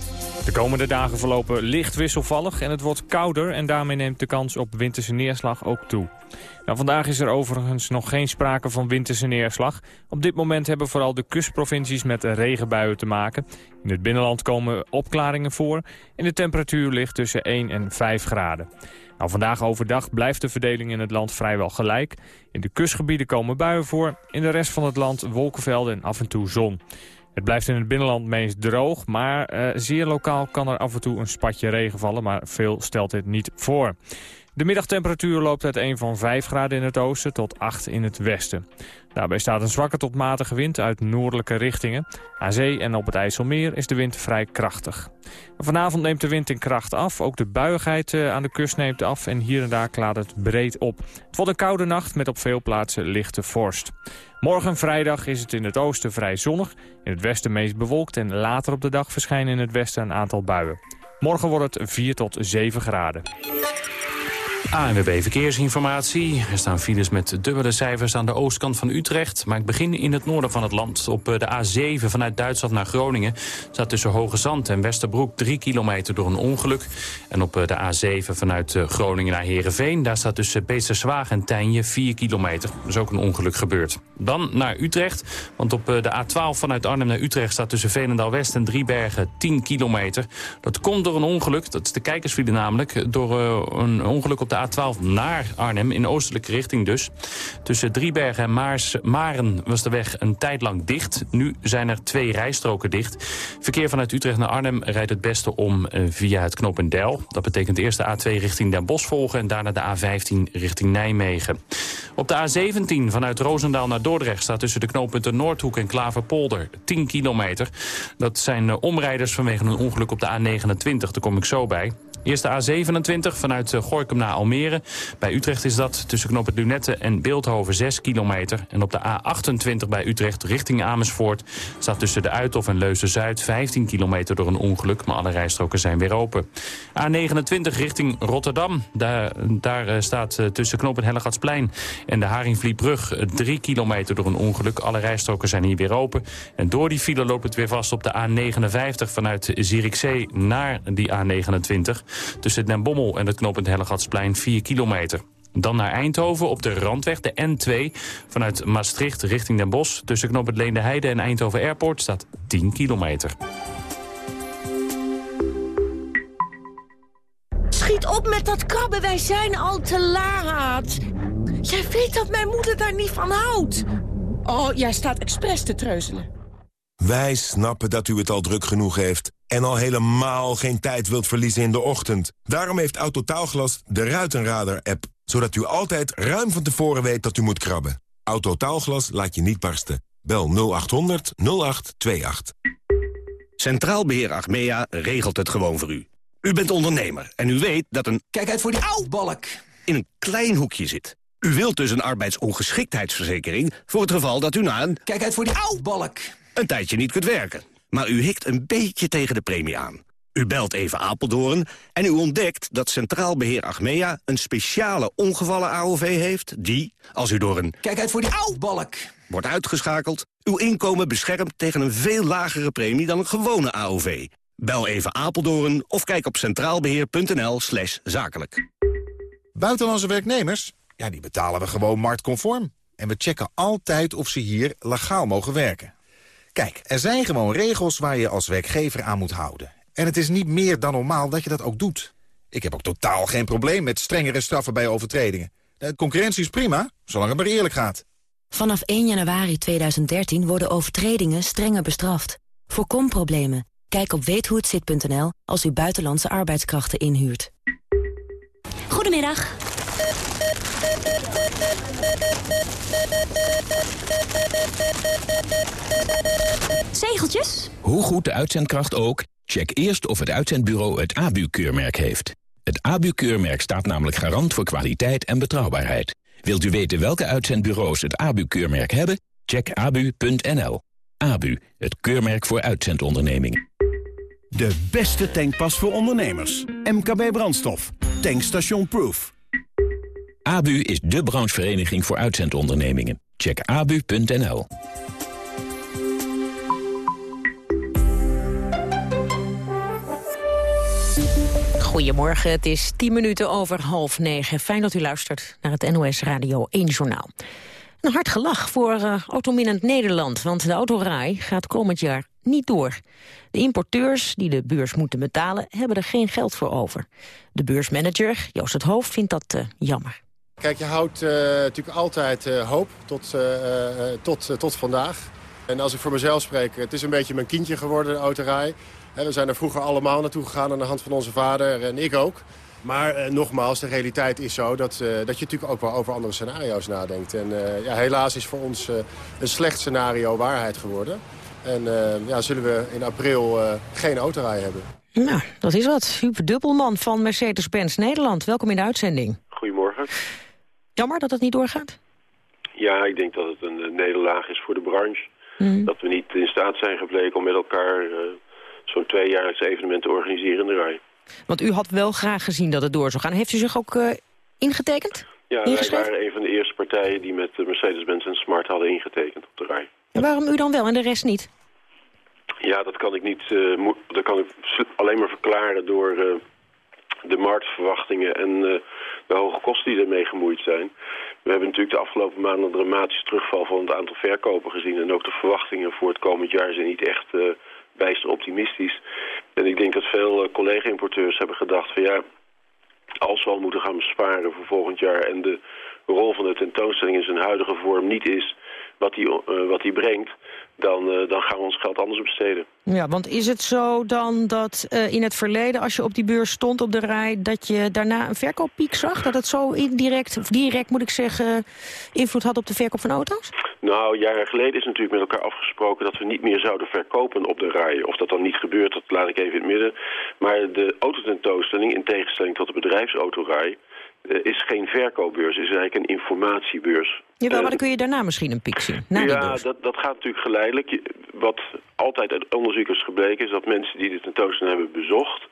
De komende dagen verlopen licht wisselvallig en het wordt kouder... en daarmee neemt de kans op winterse neerslag ook toe. Nou, vandaag is er overigens nog geen sprake van winterse neerslag. Op dit moment hebben vooral de kustprovincies met regenbuien te maken. In het binnenland komen opklaringen voor en de temperatuur ligt tussen 1 en 5 graden. Nou, vandaag overdag blijft de verdeling in het land vrijwel gelijk. In de kustgebieden komen buien voor, in de rest van het land wolkenvelden en af en toe zon. Het blijft in het binnenland meest droog, maar eh, zeer lokaal kan er af en toe een spatje regen vallen, maar veel stelt dit niet voor. De middagtemperatuur loopt uit 1 van 5 graden in het oosten tot 8 in het westen. Daarbij staat een zwakke tot matige wind uit noordelijke richtingen. Aan zee en op het IJsselmeer is de wind vrij krachtig. Vanavond neemt de wind in kracht af. Ook de buigheid eh, aan de kust neemt af en hier en daar klaart het breed op. Het wordt een koude nacht met op veel plaatsen lichte vorst. Morgen vrijdag is het in het oosten vrij zonnig. In het westen meest bewolkt en later op de dag verschijnen in het westen een aantal buien. Morgen wordt het 4 tot 7 graden. ANWB Verkeersinformatie. Er staan files met dubbele cijfers aan de oostkant van Utrecht. Maar ik begin in het noorden van het land. Op eh, de A7 vanuit Duitsland naar Groningen... staat tussen Hoge Zand en Westerbroek 3 kilometer door een ongeluk. En op eh, de A7 vanuit eh, Groningen naar Heerenveen... daar staat tussen Beesterswaag en Tijnje 4 kilometer. Er is ook een ongeluk gebeurd. Dan naar Utrecht, want op de A12 vanuit Arnhem naar Utrecht... staat tussen Veenendaal-West en Driebergen 10 kilometer. Dat komt door een ongeluk, dat is de kijkersfile namelijk... door een ongeluk op de A12 naar Arnhem, in oostelijke richting dus. Tussen Driebergen en Maars, Maren was de weg een tijd lang dicht. Nu zijn er twee rijstroken dicht. Verkeer vanuit Utrecht naar Arnhem rijdt het beste om eh, via het Knopendel. Dat betekent eerst de A2 richting Den Bosch volgen... en daarna de A15 richting Nijmegen. Op de A17 vanuit Roosendaal naar Dordrecht... staat tussen de knooppunten Noordhoek en Klaverpolder 10 kilometer. Dat zijn eh, omrijders vanwege een ongeluk op de A29. Daar kom ik zo bij. Eerst de A27 vanuit eh, Gorkum naar Almere. Bij Utrecht is dat tussen knooppunt Lunette en Beeldhoven 6 kilometer. En op de A28 bij Utrecht richting Amersfoort... staat tussen de Uithof en Leusden-Zuid 15 kilometer door een ongeluk. Maar alle rijstroken zijn weer open. A29 richting Rotterdam. Daar, daar eh, staat eh, tussen knooppunt Hellegatsplein en de Haringvlietbrug 3 kilometer door een ongeluk. Alle rijstroken zijn hier weer open. En door die file loopt het weer vast op de A59 vanuit Zierikzee naar die A29. Tussen Den Bommel en het knooppunt Hellegatsplein 4 kilometer. Dan naar Eindhoven op de Randweg, de N2. Vanuit Maastricht richting Den Bosch. Tussen knooppunt Leende Heide en Eindhoven Airport staat 10 kilometer. Schiet op met dat krabben, wij zijn al te laat. Jij weet dat mijn moeder daar niet van houdt. Oh, jij staat expres te treuzelen. Wij snappen dat u het al druk genoeg heeft... en al helemaal geen tijd wilt verliezen in de ochtend. Daarom heeft Autotaalglas de Ruitenradar-app... zodat u altijd ruim van tevoren weet dat u moet krabben. Autotaalglas laat je niet barsten. Bel 0800 0828. Centraal Beheer Achmea regelt het gewoon voor u. U bent ondernemer en u weet dat een... Kijk uit voor die balk In een klein hoekje zit. U wilt dus een arbeidsongeschiktheidsverzekering... voor het geval dat u na een... Kijk uit voor die balk een tijdje niet kunt werken. Maar u hikt een beetje tegen de premie aan. U belt even Apeldoorn en u ontdekt dat Centraal Beheer Achmea... een speciale ongevallen AOV heeft die, als u door een... Kijk uit voor die balk wordt uitgeschakeld... uw inkomen beschermt tegen een veel lagere premie dan een gewone AOV. Bel even Apeldoorn of kijk op centraalbeheer.nl slash zakelijk. Buitenlandse werknemers? Ja, die betalen we gewoon marktconform. En we checken altijd of ze hier legaal mogen werken. Kijk, er zijn gewoon regels waar je als werkgever aan moet houden. En het is niet meer dan normaal dat je dat ook doet. Ik heb ook totaal geen probleem met strengere straffen bij overtredingen. De concurrentie is prima, zolang het maar eerlijk gaat. Vanaf 1 januari 2013 worden overtredingen strenger bestraft. Voorkom problemen. Kijk op weethohetzit.nl als u buitenlandse arbeidskrachten inhuurt. Goedemiddag. Zegeltjes? Hoe goed de uitzendkracht ook, check eerst of het uitzendbureau het ABU-keurmerk heeft. Het ABU-keurmerk staat namelijk garant voor kwaliteit en betrouwbaarheid. Wilt u weten welke uitzendbureaus het ABU-keurmerk hebben? Check abu.nl. ABU, het keurmerk voor uitzendondernemingen. De beste tankpas voor ondernemers. MKB Brandstof. Tankstation Proof. ABU is de branchevereniging voor uitzendondernemingen. Check abu.nl. Goedemorgen, het is 10 minuten over half negen. Fijn dat u luistert naar het NOS Radio 1 Journaal. Een hard gelach voor uh, Nederland, want de autorij gaat komend jaar niet door. De importeurs die de beurs moeten betalen, hebben er geen geld voor over. De beursmanager, Joost het Hoofd, vindt dat uh, jammer. Kijk, je houdt uh, natuurlijk altijd hoop tot, tot, tot vandaag. En als ik voor mezelf spreek, het is een beetje mijn kindje geworden, de autorij we zijn er vroeger allemaal naartoe gegaan aan de hand van onze vader en ik ook. Maar eh, nogmaals, de realiteit is zo dat, uh, dat je natuurlijk ook wel over andere scenario's nadenkt. En uh, ja, helaas is voor ons een slecht scenario waarheid geworden. En ja, zullen we in april geen autorij hebben. Nou, dat is wat. Huub Dubbelman van Mercedes-Benz Nederland. Welkom in de uitzending. Goedemorgen. Jammer dat het niet doorgaat? Ja, ik denk dat het een nederlaag is voor de branche. Mm. Dat we niet in staat zijn gebleken om met elkaar zo'n tweejaars evenement te organiseren in de rij. Want u had wel graag gezien dat het door zou gaan. Heeft u zich ook uh, ingetekend? Ja, wij waren een van de eerste partijen die met Mercedes-Benz en Smart hadden ingetekend op de rij. En waarom u dan wel en de rest niet? Ja, dat kan ik, niet, uh, dat kan ik alleen maar verklaren door uh, de marktverwachtingen en de hoge kosten die ermee gemoeid zijn. We hebben natuurlijk de afgelopen maanden een dramatische terugval van het aantal verkopen gezien. En ook de verwachtingen voor het komend jaar zijn niet echt bijster optimistisch. En ik denk dat veel eh, collega-importeurs hebben gedacht van ja, als we al moeten gaan besparen voor volgend jaar en de rol van de tentoonstelling in zijn huidige vorm niet is wat die, uh, wat die brengt, dan, uh, dan gaan we ons geld anders besteden. Ja, want is het zo dan dat uh, in het verleden, als je op die beurs stond op de rij, dat je daarna een verkooppiek zag? Dat het zo indirect, of direct moet ik zeggen, invloed had op de verkoop van auto's? Nou, jaren geleden is natuurlijk met elkaar afgesproken dat we niet meer zouden verkopen op de rij. Of dat dan niet gebeurt, dat laat ik even in het midden. Maar de autotentoonstelling, in tegenstelling tot de bedrijfsautorij, is geen verkoopbeurs, is eigenlijk een informatiebeurs. Jawel, maar dan kun je daarna misschien een piek zien. ja, dat, dat gaat natuurlijk geleidelijk. Wat altijd uit onderzoek is gebleken is dat mensen die de tentoonstelling hebben bezocht...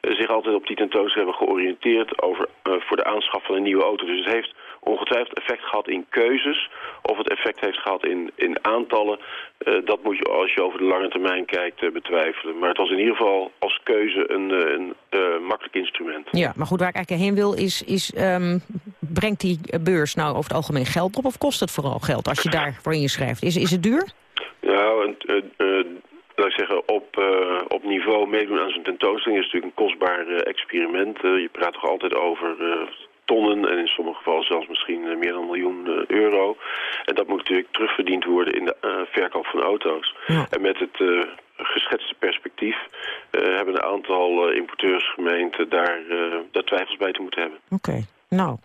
Uh, zich altijd op die tentoonstelling hebben georiënteerd over, uh, voor de aanschaf van een nieuwe auto. Dus het heeft ongetwijfeld effect gehad in keuzes. Of het effect heeft gehad in, in aantallen, uh, dat moet je als je over de lange termijn kijkt uh, betwijfelen. Maar het was in ieder geval als keuze een, een uh, makkelijk instrument. Ja, maar goed, waar ik eigenlijk heen wil is, is um, brengt die beurs nou over het algemeen geld op of kost het vooral geld als je daarvoor inschrijft? Is, is het duur? Nou, laat ik zeggen, op, uh, op niveau meedoen aan zo'n tentoonstelling is natuurlijk een kostbaar uh, experiment. Uh, je praat toch altijd over tonnen en in sommige gevallen zelfs misschien eh, meer dan een miljoen eh, euro. En dat moet natuurlijk terugverdiend worden in de eh, verkoop van auto's. En met het geschetste perspectief hebben een aantal importeursgemeenten daar, daar twijfels bij te moeten hebben. Oké, nou,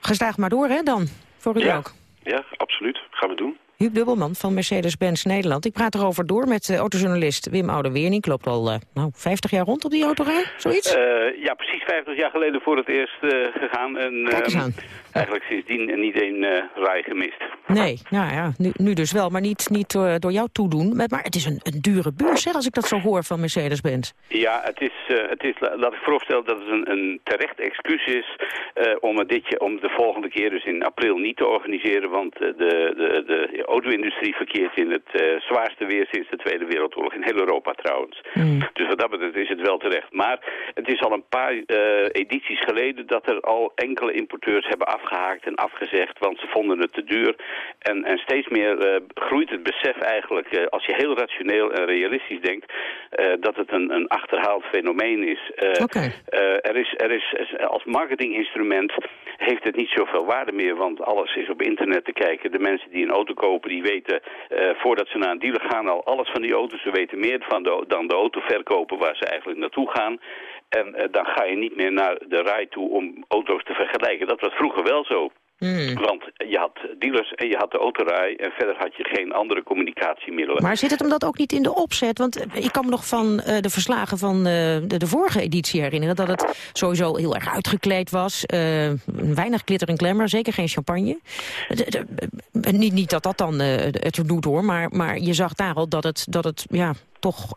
gestaag maar door hè dan, voor u ja. ook. Ja, absoluut. Gaan we doen. Huub Dubbelman van Mercedes-Benz Nederland. Ik praat erover door met uh, autojournalist Wim Oudeweernink. Loopt al uh, nou, 50 jaar rond op die autorij, zoiets? Uh, ja, precies 50 jaar geleden voor het eerst gegaan. En, Kijk eens aan. Eigenlijk sindsdien niet één rij gemist. Nee, nou ja, nu, nu dus wel, maar niet, niet door jou toedoen. Maar, maar het is een, een dure beurs, hè, als ik dat zo hoor van Mercedes-Benz. Ja, het is, het is, laat ik vooropstellen dat het een, een terecht excuus is om, het dit, om de volgende keer dus in april niet te organiseren. Want de, de, de auto-industrie verkeert in het zwaarste weer sinds de Tweede Wereldoorlog. In heel Europa trouwens. Dus wat dat betreft is het wel terecht. Maar het is al een paar edities geleden dat er al enkele importeurs hebben afgehaakt en afgezegd. Want ze vonden het te duur. En, en steeds meer groeit het besef eigenlijk, als je heel rationeel en realistisch denkt, dat het een, een achterhaald fenomeen is. Okay. er is, er is als marketinginstrument heeft het niet zoveel waarde meer, want alles is op internet te kijken. De mensen die een auto kopen, die weten uh, voordat ze naar een dealer gaan al alles van die auto. Ze weten meer van de, dan de autoverkoper waar ze eigenlijk naartoe gaan. En uh, dan ga je niet meer naar de rij toe om auto's te vergelijken. Dat was vroeger wel zo. Hmm. Want je had dealers en je had de autorij en verder had je geen andere communicatiemiddelen. Maar zit het hem dat ook niet in de opzet? Want ik kan me nog van uh, de verslagen van uh, de, de, vorige editie herinneren... dat het sowieso heel erg uitgekleed was. Uh, weinig glitter en glamour, zeker geen champagne. De, niet, niet dat dat dan het doet hoor, maar, maar je zag daar al dat het, dat het ja, toch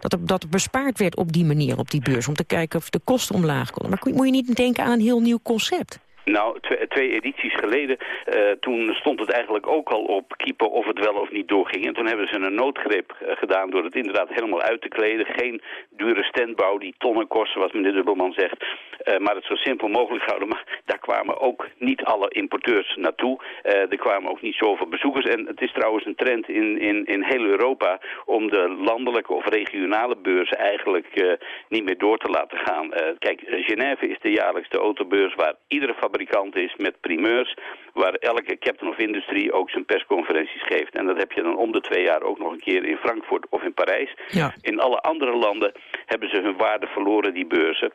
dat, er, dat er bespaard werd op die manier op die beurs... om te kijken of de kosten omlaag konden. Maar moet je niet denken aan een heel nieuw concept? Nou, twee, twee, edities geleden, uh, toen stond het eigenlijk ook al op keeper of het wel of niet doorging. En toen hebben ze een noodgreep uh, gedaan door het inderdaad helemaal uit te kleden. Geen dure standbouw die tonnen kost, zoals meneer Dubbelman zegt. Uh, maar het zo simpel mogelijk houden. Maar daar kwamen ook niet alle importeurs naartoe. er kwamen ook niet zoveel bezoekers. En het is trouwens een trend in, in, in heel Europa om de landelijke of regionale beurzen eigenlijk niet meer door te laten gaan. kijk, Genève is de jaarlijkste autobeurs waar iedere fabrikant fabrikant is met primeurs... waar elke captain of industry ook zijn persconferenties geeft. En dat heb je dan om de twee jaar ook nog een keer in Frankfurt of in Parijs. Ja. In alle andere landen hebben ze hun waarde verloren, die beurzen.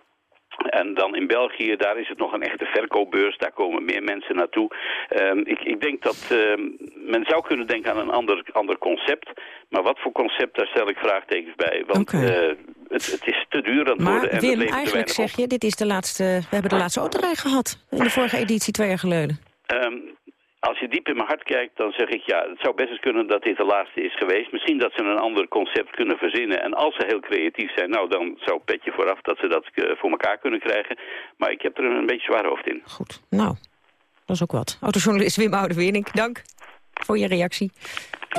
En dan in België, daar is het nog een echte verkoopbeurs. Daar komen meer mensen naartoe. Um, ik, ik, denk dat uh, men zou kunnen denken aan een ander, ander concept. Maar wat voor concept, daar stel ik vraagtekens bij. Want okay. uh, het, het, is te duur aan het maar worden. En Wim, het eigenlijk zeg je, dit is de laatste, we hebben de laatste autorij gehad. In de vorige editie twee jaar geleden. Um, als je diep in mijn hart kijkt, dan zeg ik ja, het zou best eens kunnen dat dit de laatste is geweest. Misschien dat ze een ander concept kunnen verzinnen. En als ze heel creatief zijn, nou dan zou petje vooraf dat ze dat uh, voor elkaar kunnen krijgen. Maar ik heb er een beetje zwaar hoofd in. Goed, nou, dat is ook wat. Autojournalist Wim Oudewinning, dank voor je reactie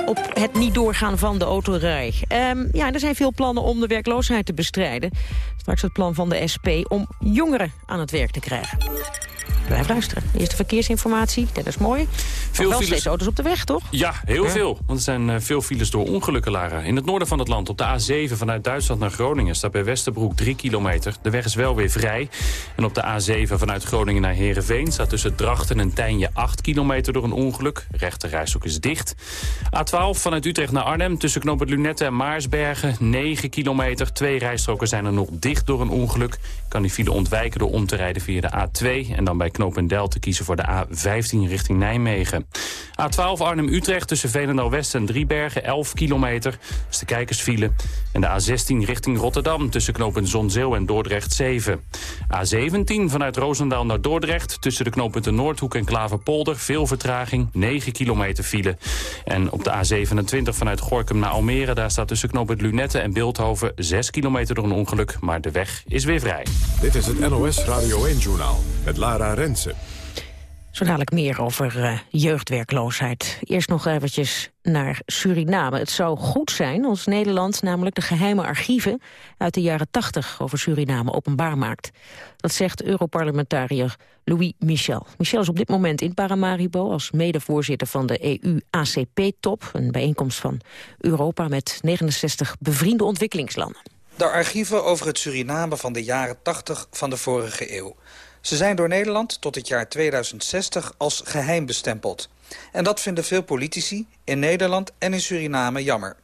op het niet doorgaan van de autorij. Um, ja, er zijn veel plannen om de werkloosheid te bestrijden. Straks het plan van de SP om jongeren aan het werk te krijgen. Blijf luisteren. Eerste verkeersinformatie, dat is mooi. Veel wel files... steeds auto's op de weg, toch? Ja, heel ja. veel. Want er zijn uh, veel files door ongelukken, Lara. In het noorden van het land, op de A7 vanuit Duitsland naar Groningen... staat bij Westerbroek 3 kilometer. De weg is wel weer vrij. En op de A7 vanuit Groningen naar Heerenveen... staat tussen Drachten en Tijnje 8 kilometer door een ongeluk. Rechte reishoek is dicht. A12 vanuit Utrecht naar Arnhem tussen knooppunt Lunette en Maarsbergen... 9 kilometer. Twee rijstroken zijn er nog dicht door een ongeluk. Kan die file ontwijken door om te rijden via de A2... en dan bij knooppunt te kiezen voor de A15 richting Nijmegen. A12 Arnhem-Utrecht tussen Veenendaal-West en Driebergen, 11 kilometer. is de kijkersfile. En de A16 richting Rotterdam tussen knooppunt Zonzeel en Dordrecht 7. A17 vanuit Roosendaal naar Dordrecht tussen de knooppunten Noordhoek en Klaverpolder. Veel vertraging, 9 kilometer file. En op de A27 vanuit Gorkum naar Almere... daar staat tussen knooppunt Lunette en Beeldhoven 6 kilometer door een ongeluk. Maar de weg is weer vrij. Dit is het NOS Radio 1-journaal met Lara Rensen. Zo dadelijk meer over uh, jeugdwerkloosheid. Eerst nog eventjes naar Suriname. Het zou goed zijn als Nederland namelijk de geheime archieven... uit de jaren 80 over Suriname openbaar maakt. Dat zegt Europarlementariër Louis Michel. Michel is op dit moment in Paramaribo als medevoorzitter van de EU-ACP-top... een bijeenkomst van Europa met 69 bevriende ontwikkelingslanden. De archieven over het Suriname van de jaren 80 van de vorige eeuw. Ze zijn door Nederland tot het jaar 2060 als geheim bestempeld. En dat vinden veel politici in Nederland en in Suriname jammer.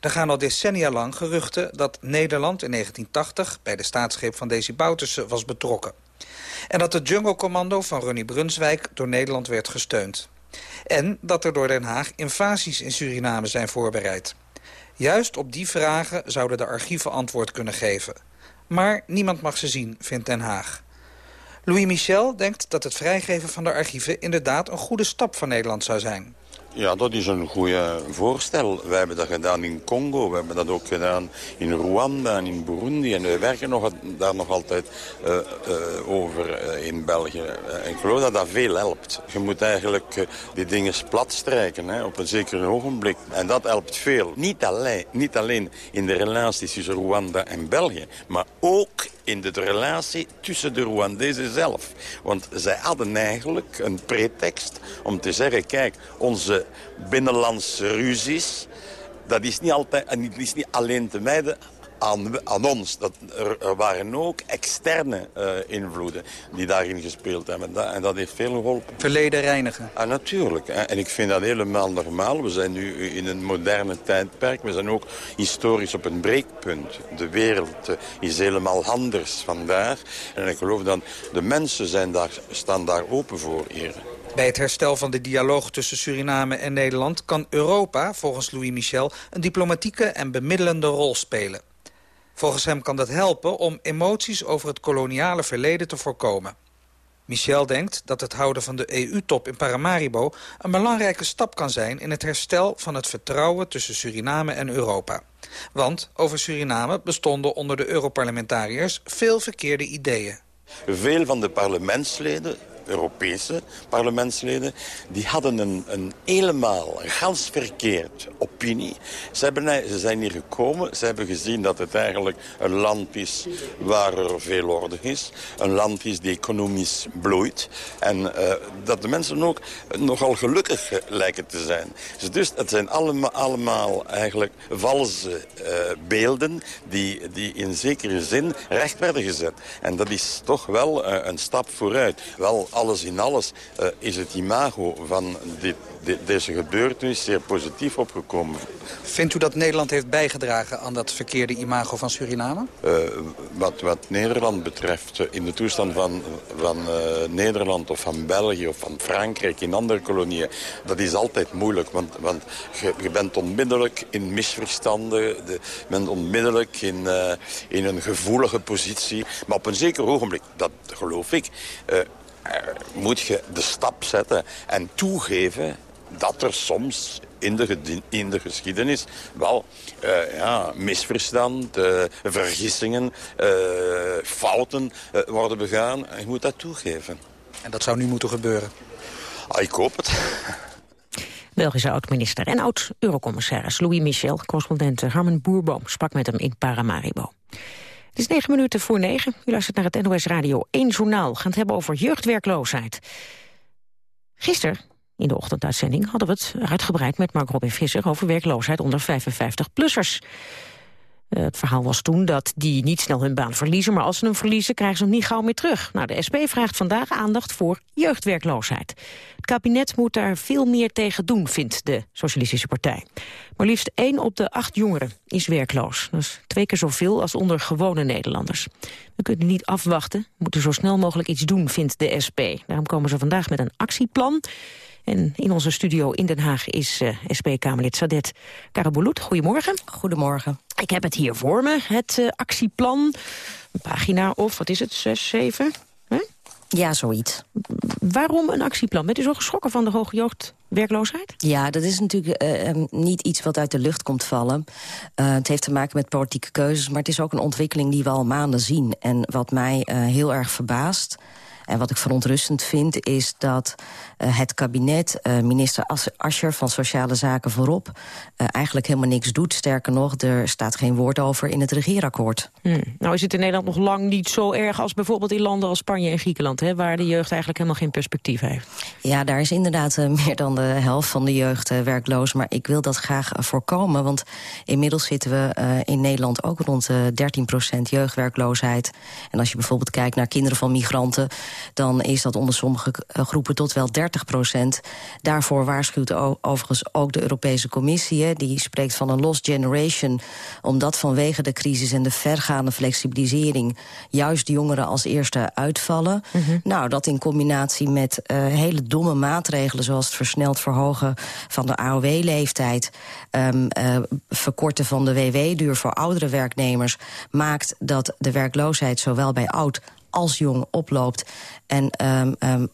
Er gaan al decennia lang geruchten dat Nederland in 1980... bij de staatsgreep van Desi Bouterse was betrokken. En dat het Jungle Commando van Ronnie Brunswijk door Nederland werd gesteund. En dat er door Den Haag invasies in Suriname zijn voorbereid. Juist op die vragen zouden de archieven antwoord kunnen geven. Maar niemand mag ze zien, vindt Den Haag. Louis Michel denkt dat het vrijgeven van de archieven inderdaad een goede stap van Nederland zou zijn. Ja, dat is een goed voorstel. Wij hebben dat gedaan in Congo, we hebben dat ook gedaan in Rwanda en in Burundi. En we werken nog, daar nog altijd uh, uh, over uh, in België. en ik geloof dat dat veel helpt. Je moet eigenlijk die dingen platstrijken hè, op een zeker ogenblik. En dat helpt veel. Niet alleen, niet alleen in de relaties tussen Rwanda en België, maar ook in de relatie tussen de Rwandezen zelf. Want zij hadden eigenlijk een pretext om te zeggen... kijk, onze binnenlandse ruzies... dat is niet, altijd, en is niet alleen te mijden aan, aan ons. Dat, er, waren ook externe uh, invloeden die daarin gespeeld hebben. Dat, en dat heeft veel geholpen. Verleden reinigen? Ah, natuurlijk. Hè. En ik vind dat helemaal normaal. We zijn nu in een moderne tijdperk. We zijn ook historisch op een breekpunt. De wereld uh, is helemaal anders vandaag. En ik geloof dat de mensen zijn daar, staan daar open voor hier. Bij het herstel van de dialoog tussen Suriname en Nederland... kan Europa, volgens Louis Michel, een diplomatieke en bemiddelende rol spelen. Volgens hem kan dat helpen om emoties over het koloniale verleden te voorkomen. Michel denkt dat het houden van de EU-top in Paramaribo... een belangrijke stap kan zijn in het herstel van het vertrouwen tussen Suriname en Europa. Want over Suriname bestonden onder de Europarlementariërs veel verkeerde ideeën. Veel van de parlementsleden Europese parlementsleden... die hadden een, een helemaal, gans verkeerd opinie. Ze, hebben, ze zijn hier gekomen, ze hebben gezien dat het eigenlijk een land is waar er veel orde is. Een land is die economisch bloeit. En uh, dat de mensen ook nogal gelukkig lijken te zijn. Dus, dus het zijn allemaal, allemaal eigenlijk valse uh, beelden die, die in zekere zin recht werden gezet. En dat is toch wel een stap vooruit. Wel, alles in alles uh, is het imago van dit, deze gebeurtenis zeer positief opgekomen. Vindt u dat Nederland heeft bijgedragen aan dat verkeerde imago van Suriname? Uh, wat, wat Nederland betreft, uh, in de toestand van, van Nederland of van België of van Frankrijk in andere koloniën, dat is altijd moeilijk. Want, want je, je bent onmiddellijk in misverstanden, de, je bent onmiddellijk in, in een gevoelige positie. Maar op een zeker ogenblik, dat geloof ik moet je de stap zetten en toegeven dat er soms in de, in de geschiedenis wel uh, ja, misverstand, uh, vergissingen, uh, fouten worden begaan. En je moet dat toegeven. En dat zou nu moeten gebeuren? Ah, ik hoop het. Belgische oud-minister en oud-eurocommissaris Louis Michel... correspondent Harmen Boerboom sprak met hem in Paramaribo. Het is negen minuten voor negen. U luistert naar het NOS Radio 1 Journaal. Gaan het hebben over jeugdwerkloosheid. Gisteren, in de ochtenduitzending, hadden we het uitgebreid met Mark Robin Visser... over werkloosheid onder 55-plussers. Eh, het verhaal was toen dat die niet snel hun baan verliezen... maar als ze hem verliezen, krijgen ze hem niet gauw meer terug. Nou, de SP vraagt vandaag aandacht voor jeugdwerkloosheid. Het kabinet moet daar veel meer tegen doen, vindt de Socialistische Partij. Maar liefst één op de acht jongeren is werkloos. Dat is twee keer zoveel als onder gewone Nederlanders. We kunnen niet afwachten, we moeten zo snel mogelijk iets doen, vindt de SP. Daarom komen ze vandaag met een actieplan... En in onze studio in Den Haag is uh, SP-Kamerlid Sadet Karabulut. Goedemorgen. Goedemorgen. Ik heb het hier voor me, het uh, actieplan. Een pagina of, wat is het, zes, zeven? Huh? Ja, zoiets. Waarom een actieplan? Bent u zo geschrokken van de hoge jeugdwerkloosheid? Ja, dat is natuurlijk uh, niet iets wat uit de lucht komt vallen. Uh, het heeft te maken met politieke keuzes, maar het is ook een ontwikkeling die we al maanden zien. En wat mij heel erg verbaast en wat ik verontrustend vind is dat uh, het kabinet, uh, minister Ascher van Sociale Zaken voorop... Uh, eigenlijk helemaal niks doet. Sterker nog, er staat geen woord over in het regeerakkoord. Hmm. Nou is het in Nederland nog lang niet zo erg als bijvoorbeeld in landen als Spanje en Griekenland... Hè, waar de jeugd eigenlijk helemaal geen perspectief heeft. Ja, daar is inderdaad meer dan de helft van de jeugd werkloos. Maar ik wil dat graag voorkomen, want inmiddels zitten we in Nederland... ook rond 13% jeugdwerkloosheid. En als je bijvoorbeeld kijkt naar kinderen van migranten dan is dat onder sommige eh, groepen tot wel 30 procent. Daarvoor waarschuwt overigens ook de Europese Commissie. Die spreekt van een lost generation, omdat vanwege de crisis... en de vergaande flexibilisering juist de jongeren als eerste uitvallen. Mhm. Nou, dat in combinatie met uh, hele domme maatregelen... zoals het versneld verhogen van de AOW-leeftijd... Um, uh, verkorten van de WW-duur voor oudere werknemers... maakt dat de werkloosheid zowel bij oud als jong oploopt. En ehm, ehm,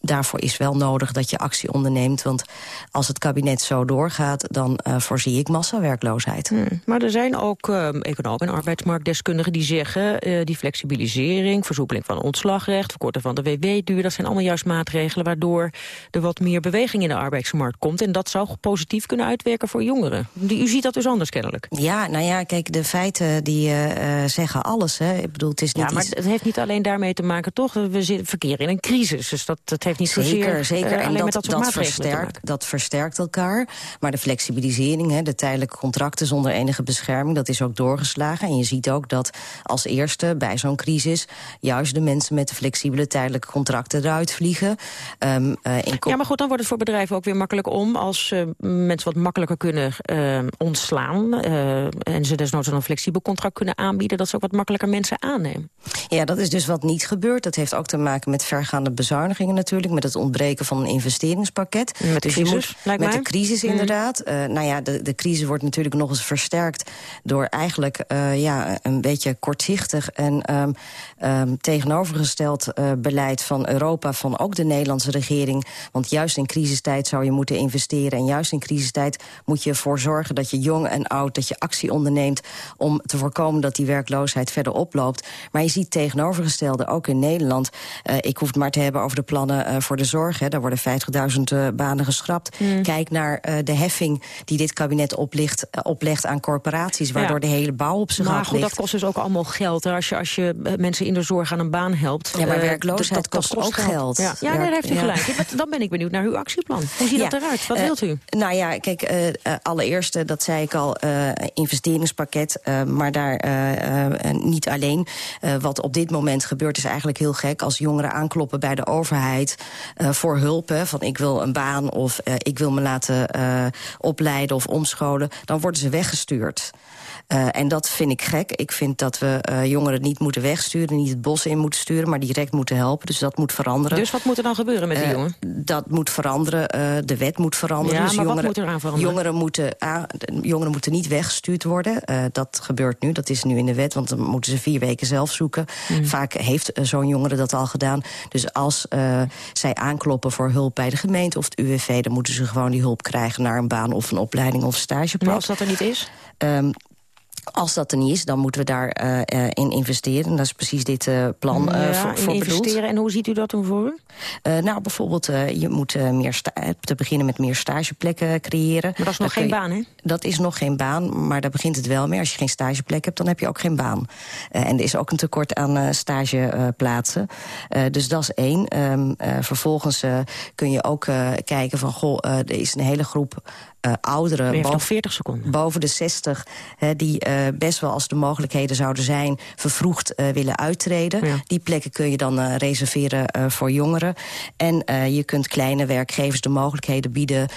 daarvoor is wel nodig dat je actie onderneemt. Want als het kabinet zo doorgaat, dan uh, voorzie ik massawerkloosheid. Hmm. Maar er zijn ook uh, economen en arbeidsmarktdeskundigen die zeggen... Uh, die flexibilisering, versoepeling van ontslagrecht... verkorten van de WW-duur, dat zijn allemaal juist maatregelen... waardoor er wat meer beweging in de arbeidsmarkt komt. En dat zou positief kunnen uitwerken voor jongeren. U ziet dat dus anders kennelijk. Ja, nou ja, kijk, de feiten die zeggen alles. Hè. Ik bedoel, het is niet ja, maar het heeft niet alleen daarmee te maken, toch? We zitten verkeren in een crisis, dus dat, dat heeft niet zeker, zozeer... Zeker, uh, alleen en dat, dat, dat, versterkt, dat versterkt elkaar. Maar de flexibilisering, hè, de tijdelijke contracten zonder enige bescherming... dat is ook doorgeslagen. En je ziet ook dat als eerste bij zo'n crisis... juist de mensen met de flexibele tijdelijke contracten eruit vliegen. Um, uh, in ja, maar goed, dan wordt het voor bedrijven ook weer makkelijk om... als uh, mensen wat makkelijker kunnen ontslaan... en ze desnoods een flexibel contract kunnen aanbieden... dat ze ook wat makkelijker mensen aannemen. Ja, dat is dus wat niet gebeurt. Dat heeft ook te maken met vergaande bezuinigingen natuurlijk... met het ontbreken van een investeringspakket. Met de dus crisis, Met de crisis, mm. inderdaad. Uh, nou ja, de, de crisis wordt natuurlijk nog eens versterkt... door eigenlijk uh, ja, een beetje kortzichtig en um, um, tegenovergesteld uh, beleid van Europa... van ook de Nederlandse regering. Want juist in crisistijd zou je moeten investeren... en juist in crisistijd moet je ervoor zorgen dat je jong en oud... dat je actie onderneemt om te voorkomen dat die werkloosheid verder oploopt. Maar je ziet ook in Nederland... Uh, ik hoef het maar te hebben over de plannen uh, voor de zorg. Hè. Daar worden 50.000 uh, banen geschrapt. Mm. Kijk naar de heffing die dit kabinet oplicht, oplegt aan corporaties... waardoor ja. de hele bouw op zijn gat ligt. Maar goed, dat kost dus ook allemaal geld. Hè. Als je, als je mensen in de zorg aan een baan helpt... Ja, maar werkloosheid dat, kost, kost, ook geld. geld. Ja, ja daar heeft u gelijk. Dan ben ik benieuwd naar uw actieplan. Hoe ziet dat eruit? Wat wilt u? Nou ja, kijk, allereerst, dat zei ik al, investeringspakket. maar daar niet alleen. wat op dit moment gebeurt is eigenlijk heel gek. Als jongeren aankloppen bij de overheid uh, voor hulp... Hè, van ik wil een baan of uh, ik wil me laten uh, opleiden of omscholen... dan worden ze weggestuurd. Uh, en dat vind ik gek. Ik vind dat we uh, jongeren niet moeten wegsturen, niet het bos in moeten sturen... maar direct moeten helpen. Dus dat moet veranderen. Dus wat moet er dan gebeuren met die uh, jongen? Dat moet veranderen. de wet moet veranderen. Ja, dus maar jongeren, wat moet er aan veranderen? Jongeren moeten, jongeren moeten niet weggestuurd worden. dat gebeurt nu, dat is nu in de wet. Want dan moeten ze vier weken zelf zoeken. Mm. Vaak heeft zo'n jongere dat al gedaan. Dus als zij aankloppen voor hulp bij de gemeente of het UWV... dan moeten ze gewoon die hulp krijgen naar een baan of een opleiding of stageplaats. Maar als dat er niet is? Um, als dat er niet is, dan moeten we daarin uh, in investeren. Dat is precies dit uh, plan uh, ja, voor, voor investeren. bedoeld. En hoe ziet u dat dan voor u? nou, bijvoorbeeld, je moet meer te beginnen met meer stageplekken creëren. Maar dat is nog geen baan, hè? Dat is nog geen baan, maar daar begint het wel mee. Als je geen stageplek hebt, dan heb je ook geen baan. en er is ook een tekort aan stageplaatsen. dus dat is één. Um, vervolgens kun je ook kijken van, goh, er is een hele groep uh, ouderen boven, 40 seconden. boven de 60... Hè, die uh, best wel als de mogelijkheden zouden zijn... vervroegd uh, willen uittreden. Ja. Die plekken kun je dan reserveren voor jongeren. En je kunt kleine werkgevers de mogelijkheden bieden...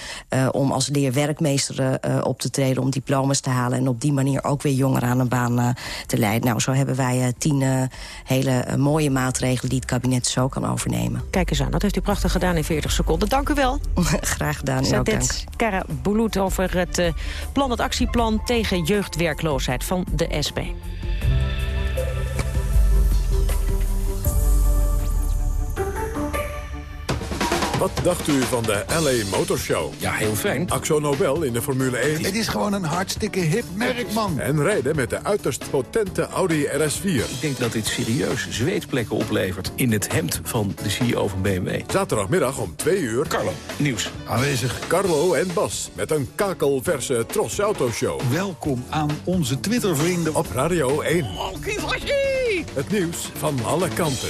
om als leerwerkmeester op te treden, om diploma's te halen... en op die manier ook weer jongeren aan een baan te leiden. Nou, zo hebben wij tien hele mooie maatregelen... die het kabinet zo kan overnemen. Kijk eens aan, dat heeft u prachtig gedaan in 40 seconden. Dank u wel. Graag gedaan. Sadet Kara Over het uh, plan, het actieplan tegen jeugdwerkloosheid van de SP. Wat dacht u van de LA Motor Show? Ja, heel fijn. Axo Nobel in de Formule 1. Het is gewoon een hartstikke hip merk, man. En rijden met de uiterst potente Audi RS4. Ik denk dat dit serieus zweetplekken oplevert in het hemd van de CEO van BMW. Zaterdagmiddag om 2 uur. Carlo, nieuws. Aanwezig. Carlo en Bas met een kakelverse Tros Autoshow. Welkom aan onze Twitter-vrienden. Op Radio 1. Het nieuws van alle kanten.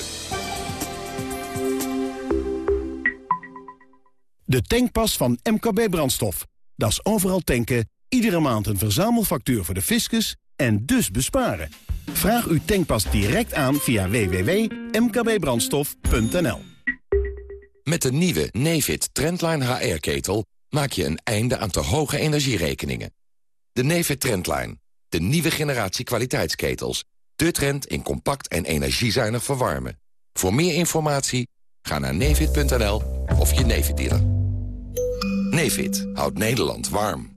De tankpas van MKB Brandstof. Dat is overal tanken, iedere maand een verzamelfactuur voor de fiscus en dus besparen. Vraag uw tankpas direct aan via www.mkbbrandstof.nl Met de nieuwe Nefit Trendline HR-ketel maak je een einde aan te hoge energierekeningen. De Nefit Trendline, de nieuwe generatie kwaliteitsketels. De trend in compact en energiezuinig verwarmen. Voor meer informatie ga naar nefit.nl of je Nefit dealer. Nefit houdt Nederland warm.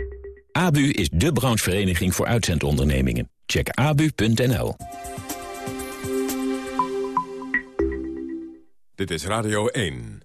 ABU is de branchevereniging voor uitzendondernemingen. Check abu.nl. Dit is Radio 1.